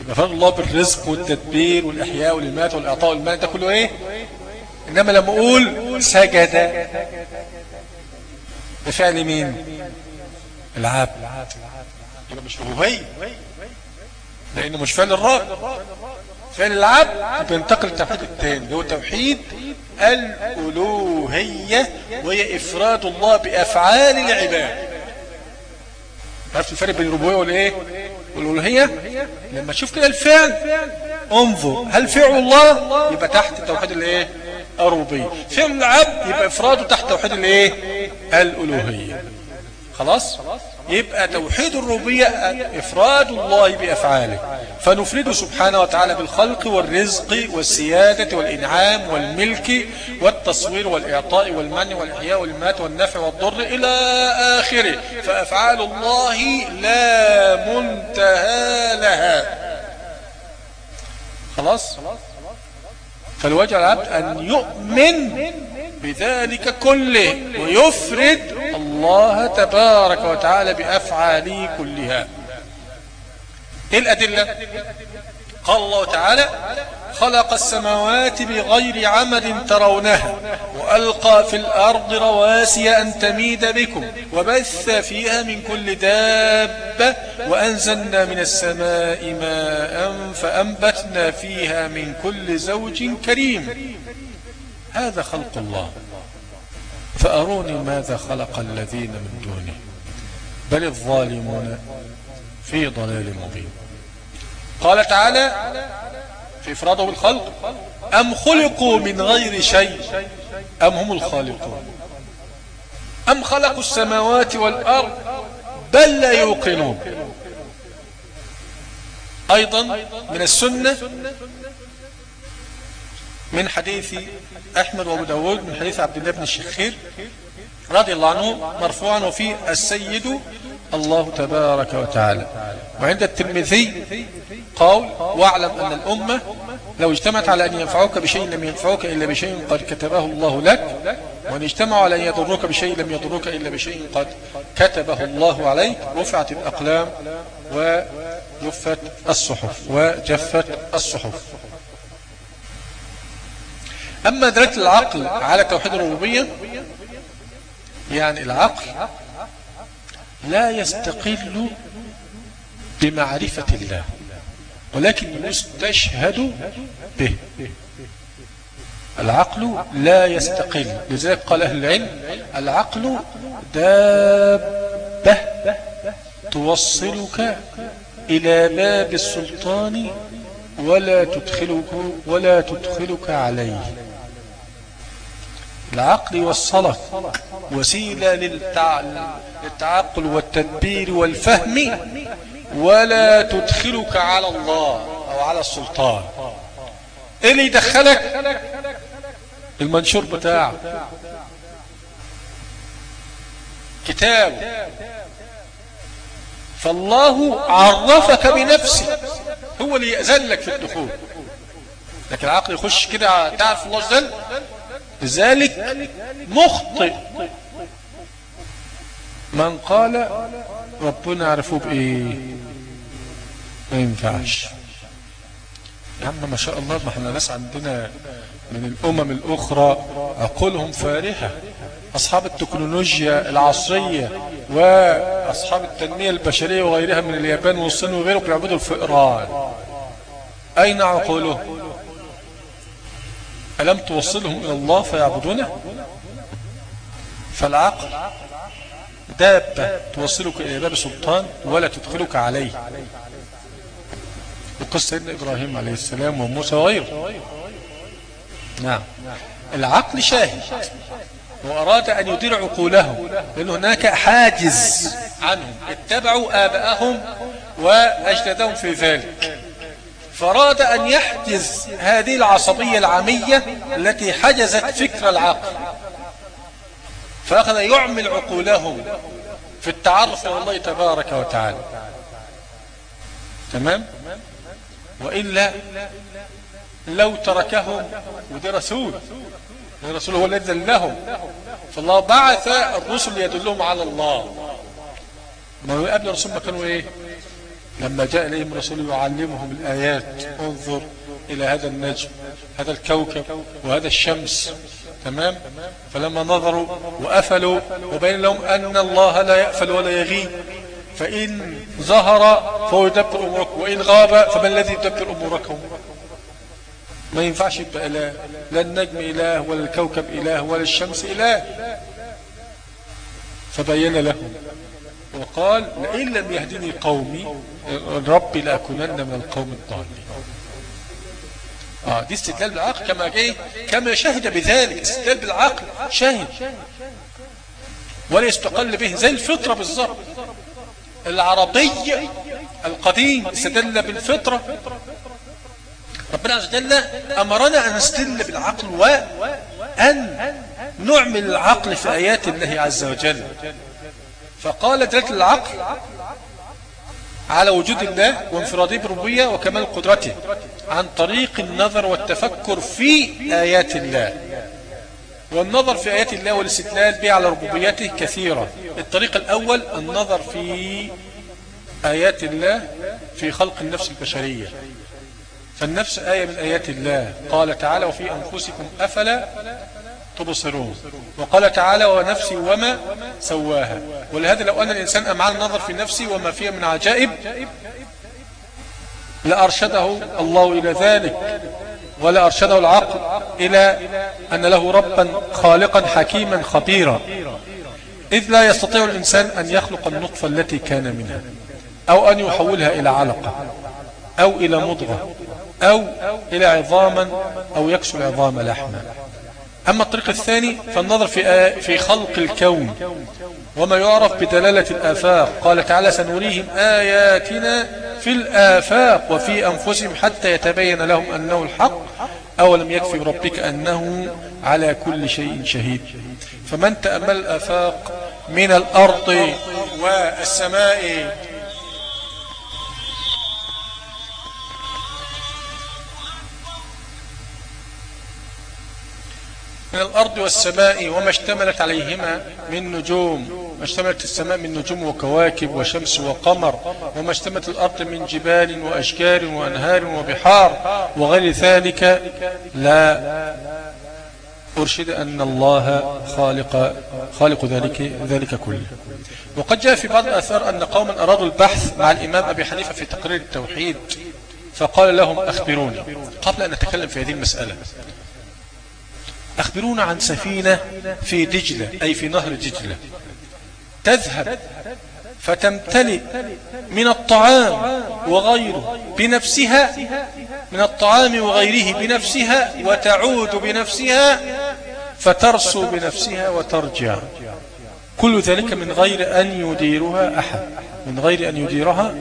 يبقى فرق الله بالرزق والتدبير والإحياء والإمات والإعطاء والمال. ده كله إيه؟ إنما لما أقول سجد. بفعل مين؟ العاب يبقى مش ربوبية لأنه مش فعل الرب. فعل العبد بينتقل للتوحيد الثاني اللي هو توحيد الألوهية وهي إفراد الله بأفعال العباد. عرفت الفرق بين الربوبية والإيه؟ والألوهية؟ لما تشوف كده الفعل انظر هل فعل الله يبقى تحت توحيد الإيه؟ الربوبية. فعل العبد يبقى إفراده تحت توحيد الإيه؟ الألوهية. خلاص؟ يبقى توحيد الربوبية إفراد الله بأفعاله. فنفرده سبحانه وتعالى بالخلق والرزق والسيادة والإنعام والملك والتصوير والإعطاء والمنع والإحياء والمات والنفع والضر إلى آخره. فأفعال الله لا منتهى لها. خلاص؟ فالوجه العبد أن يؤمن بذلك كله ويفرد الله تبارك وتعالى بأفعاله كلها. إيه الأدلة؟ قال الله تعالى خلق السماوات بغير عمد ترونها وألقى في الأرض رواسي أن تميد بكم وبث فيها من كل دابة وأنزلنا من السماء ماء فأنبتنا فيها من كل زوج كريم. هذا خلق الله. فأروني ماذا خلق الذين من دونه. بل الظالمون في ضلال مبين. قال تعالى في إفراده بالخلق أم خلقوا من غير شيء؟ أم هم الخالقون؟ أم خلقوا السماوات والأرض بل لا يوقنون؟ أيضا من السنة من حديث أحمد وأبو داود من حديث عبد الله بن الشخير رضي الله عنه مرفوعا وفي السيد الله تبارك وتعالى. وعند الترمذي قول واعلم أن الأمة لو اجتمعت على أن ينفعوك بشيء لم ينفعوك إلا بشيء قد كتبه الله لك وأن اجتمعوا على أن يضروك بشيء لم يضروك إلا بشيء قد كتبه الله عليك رفعت الأقلام وجفت الصحف وجفت الصحف. أما دلالة العقل على توحيد الربوبية يعني العقل لا يستقل بمعرفة الله ولكن يستشهد به. العقل لا يستقل لذلك قال أهل العلم العقل دابة توصلك إلى باب السلطان ولا تدخلك ولا تدخلك عليه. العقل يوصلك وسيلة للتعقل والتدبير والفهم ولا تدخلك على الله أو على السلطان. إيه اللي يدخلك المنشور بتاعه كتاب. فالله عرفك بنفسه هو اللي يأذن لك في الدخول. لكن العقل يخش كده تعرف الله جل لذلك مخطئ. من قال ربنا عرفوه بإيه؟ ما ينفعش. يا عم ما شاء الله ما إحنا ناس عندنا من الأمم الأخرى عقولهم فارهة. أصحاب التكنولوجيا العصرية وأصحاب التنمية البشرية وغيرها من اليابان والصين وغيره بيعبدوا الفئران. أين عقولهم؟ ألم توصلهم إلى الله فيعبدونه؟ فالعقل دابة توصلك إلى باب سلطان ولا تدخلك عليه. وقصة سيدنا إبراهيم عليه السلام وموسى وغيره. نعم. العقل شاهد وأراد أن يدير عقولهم لأن هناك حاجز عنهم. اتبعوا آباءهم وأجدادهم في ذلك. فأراد أن يحجز هذه العصبية العامية التي حجزت فكر العقل. فأخذ يعمل عقولهم في التعرف على الله تبارك وتعالى. تمام؟ وإلا لو تركهم ودي رسول. الرسول هو الذي دلهم فالله بعث الرسل يدلهم على الله. ما قبل الرسول ما كانوا إيه؟ لما جاء إليهم الرسول يعلمهم الآيات انظر إلى هذا النجم هذا الكوكب وهذا الشمس تمام؟ فلما نظروا وأفلوا وبين لهم أن الله لا يأفل ولا يغيب فإن ظهر فهو يدبر أموركم وإن غاب فمن الذي يدبر أموركم؟ ما ينفعش يبقى إله لا النجم إله ولا الكوكب إله ولا الشمس إله. فبين لهم وقال لئن لم يهدني قومي ربي لأكونن من القوم الضالين. آه دي استدلال بالعقل. كما جاي كما شهد بذلك. استدلال بالعقل. شاهد. ولا يستقل به. زي الفطرة بالظبط. العربي القديم استدل بالفطرة. ربنا عز وجل أمرنا أن نستدل بالعقل وأن نعمل العقل في آيات الله عز وجل. فقال دلالة العقل على وجود الله وانفراده بربوية وكمال قدرته عن طريق النظر والتفكر في آيات الله. والنظر في آيات الله والاستدلال به على ربوبيته كثيرة. الطريق الأول النظر في آيات الله في خلق النفس البشرية. فالنفس آية من آيات الله. قال تعالى وفي أنفسكم أفلا تبصرون. وقال تعالى ونفسي وما سواها. ولهذا لو أن الإنسان أمعى النظر في نفسي وما فيها من عجائب لأرشده الله إلى ذلك ولا أرشده العقل إلى أن له ربا خالقا حكيما خبيرا. إذ لا يستطيع الإنسان أن يخلق النطفة التي كان منها أو أن يحولها إلى علقة أو إلى مضغة أو إلى عظاما أو يكسو العظام لحما. أما الطريق الثاني فالنظر في, في خلق الكون. وما يعرف بدلالة الآفاق. قال تعالى سنريهم آياتنا في الآفاق وفي أنفسهم حتى يتبين لهم أنه الحق. أولم يكفي ربك أنه على كل شيء شهيد. فمن تأمل الآفاق من الأرض والسماء من الأرض والسماء وما اشتملت عليهما من نجوم ما اشتملت السماء من نجوم وكواكب وشمس وقمر وما اشتملت الأرض من جبال وأشجار وأنهار وبحار وغير ذلك لا. أرشد أن الله خالق خالق ذلك ذلك كله. وقد جاء في بعض الآثار أن قوما أرادوا البحث مع الإمام أبي حنيفة في تقرير التوحيد فقال لهم أخبروني قبل أن نتكلم في هذه المسألة. أخبرونا عن سفينة في دجلة أي في نهر دجلة. تذهب فتمتلئ من الطعام وغيره بنفسها من الطعام وغيره بنفسها وتعود بنفسها فترسو بنفسها وترجع. كل ذلك من غير أن يديرها أحد. من غير أن يديرها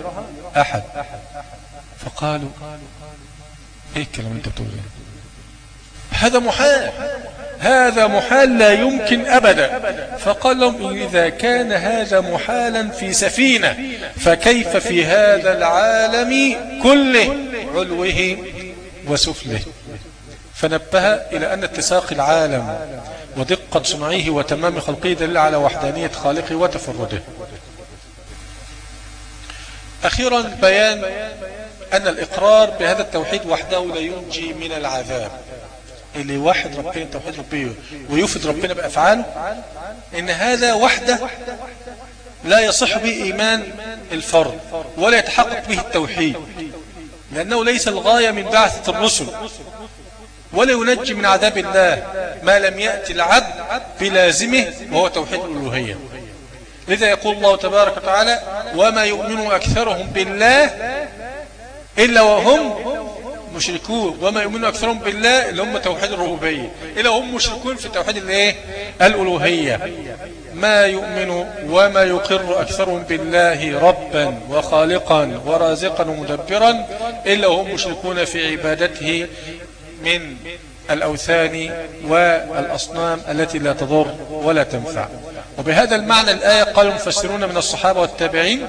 أحد. فقالوا إيه الكلام أنت بتقول هذا محال. هذا محال لا يمكن أبدا. فقال لهم إذا كان هذا محالا في سفينة فكيف في هذا العالم كله؟ علوه وسفله. فنبه إلى أن اتساق العالم ودقة صنعه وتمام خلقه دليل على وحدانية خالقه وتفرده. أخيرا بيان أن الإقرار بهذا التوحيد وحده لا ينجي من العذاب. اللي يوحد ربنا توحيد ربنا ويفد ربنا بأفعاله إن هذا وحده لا يصح به إيمان الفرد ولا يتحقق به التوحيد لأنه ليس الغاية من بعثة الرسل ولا ينجي من عذاب الله ما لم يأتي العبد بلازمه وهو توحيد الألوهية. لذا يقول الله تبارك وتعالى وما يؤمن أكثرهم بالله إلا وهم مشركون وما يؤمن أكثرهم بالله اللي هم توحيد الربوبية. إلا هم مشركون في توحيد الإيه؟ الألوهية. ما يؤمن وما يقر أكثرهم بالله ربا وخالقا ورازقا ومدبرا إلا هم مشركون في عبادته من الأوثان والأصنام التي لا تضر ولا تنفع. وبهذا المعنى الآية قال المفسرون من الصحابة والتابعين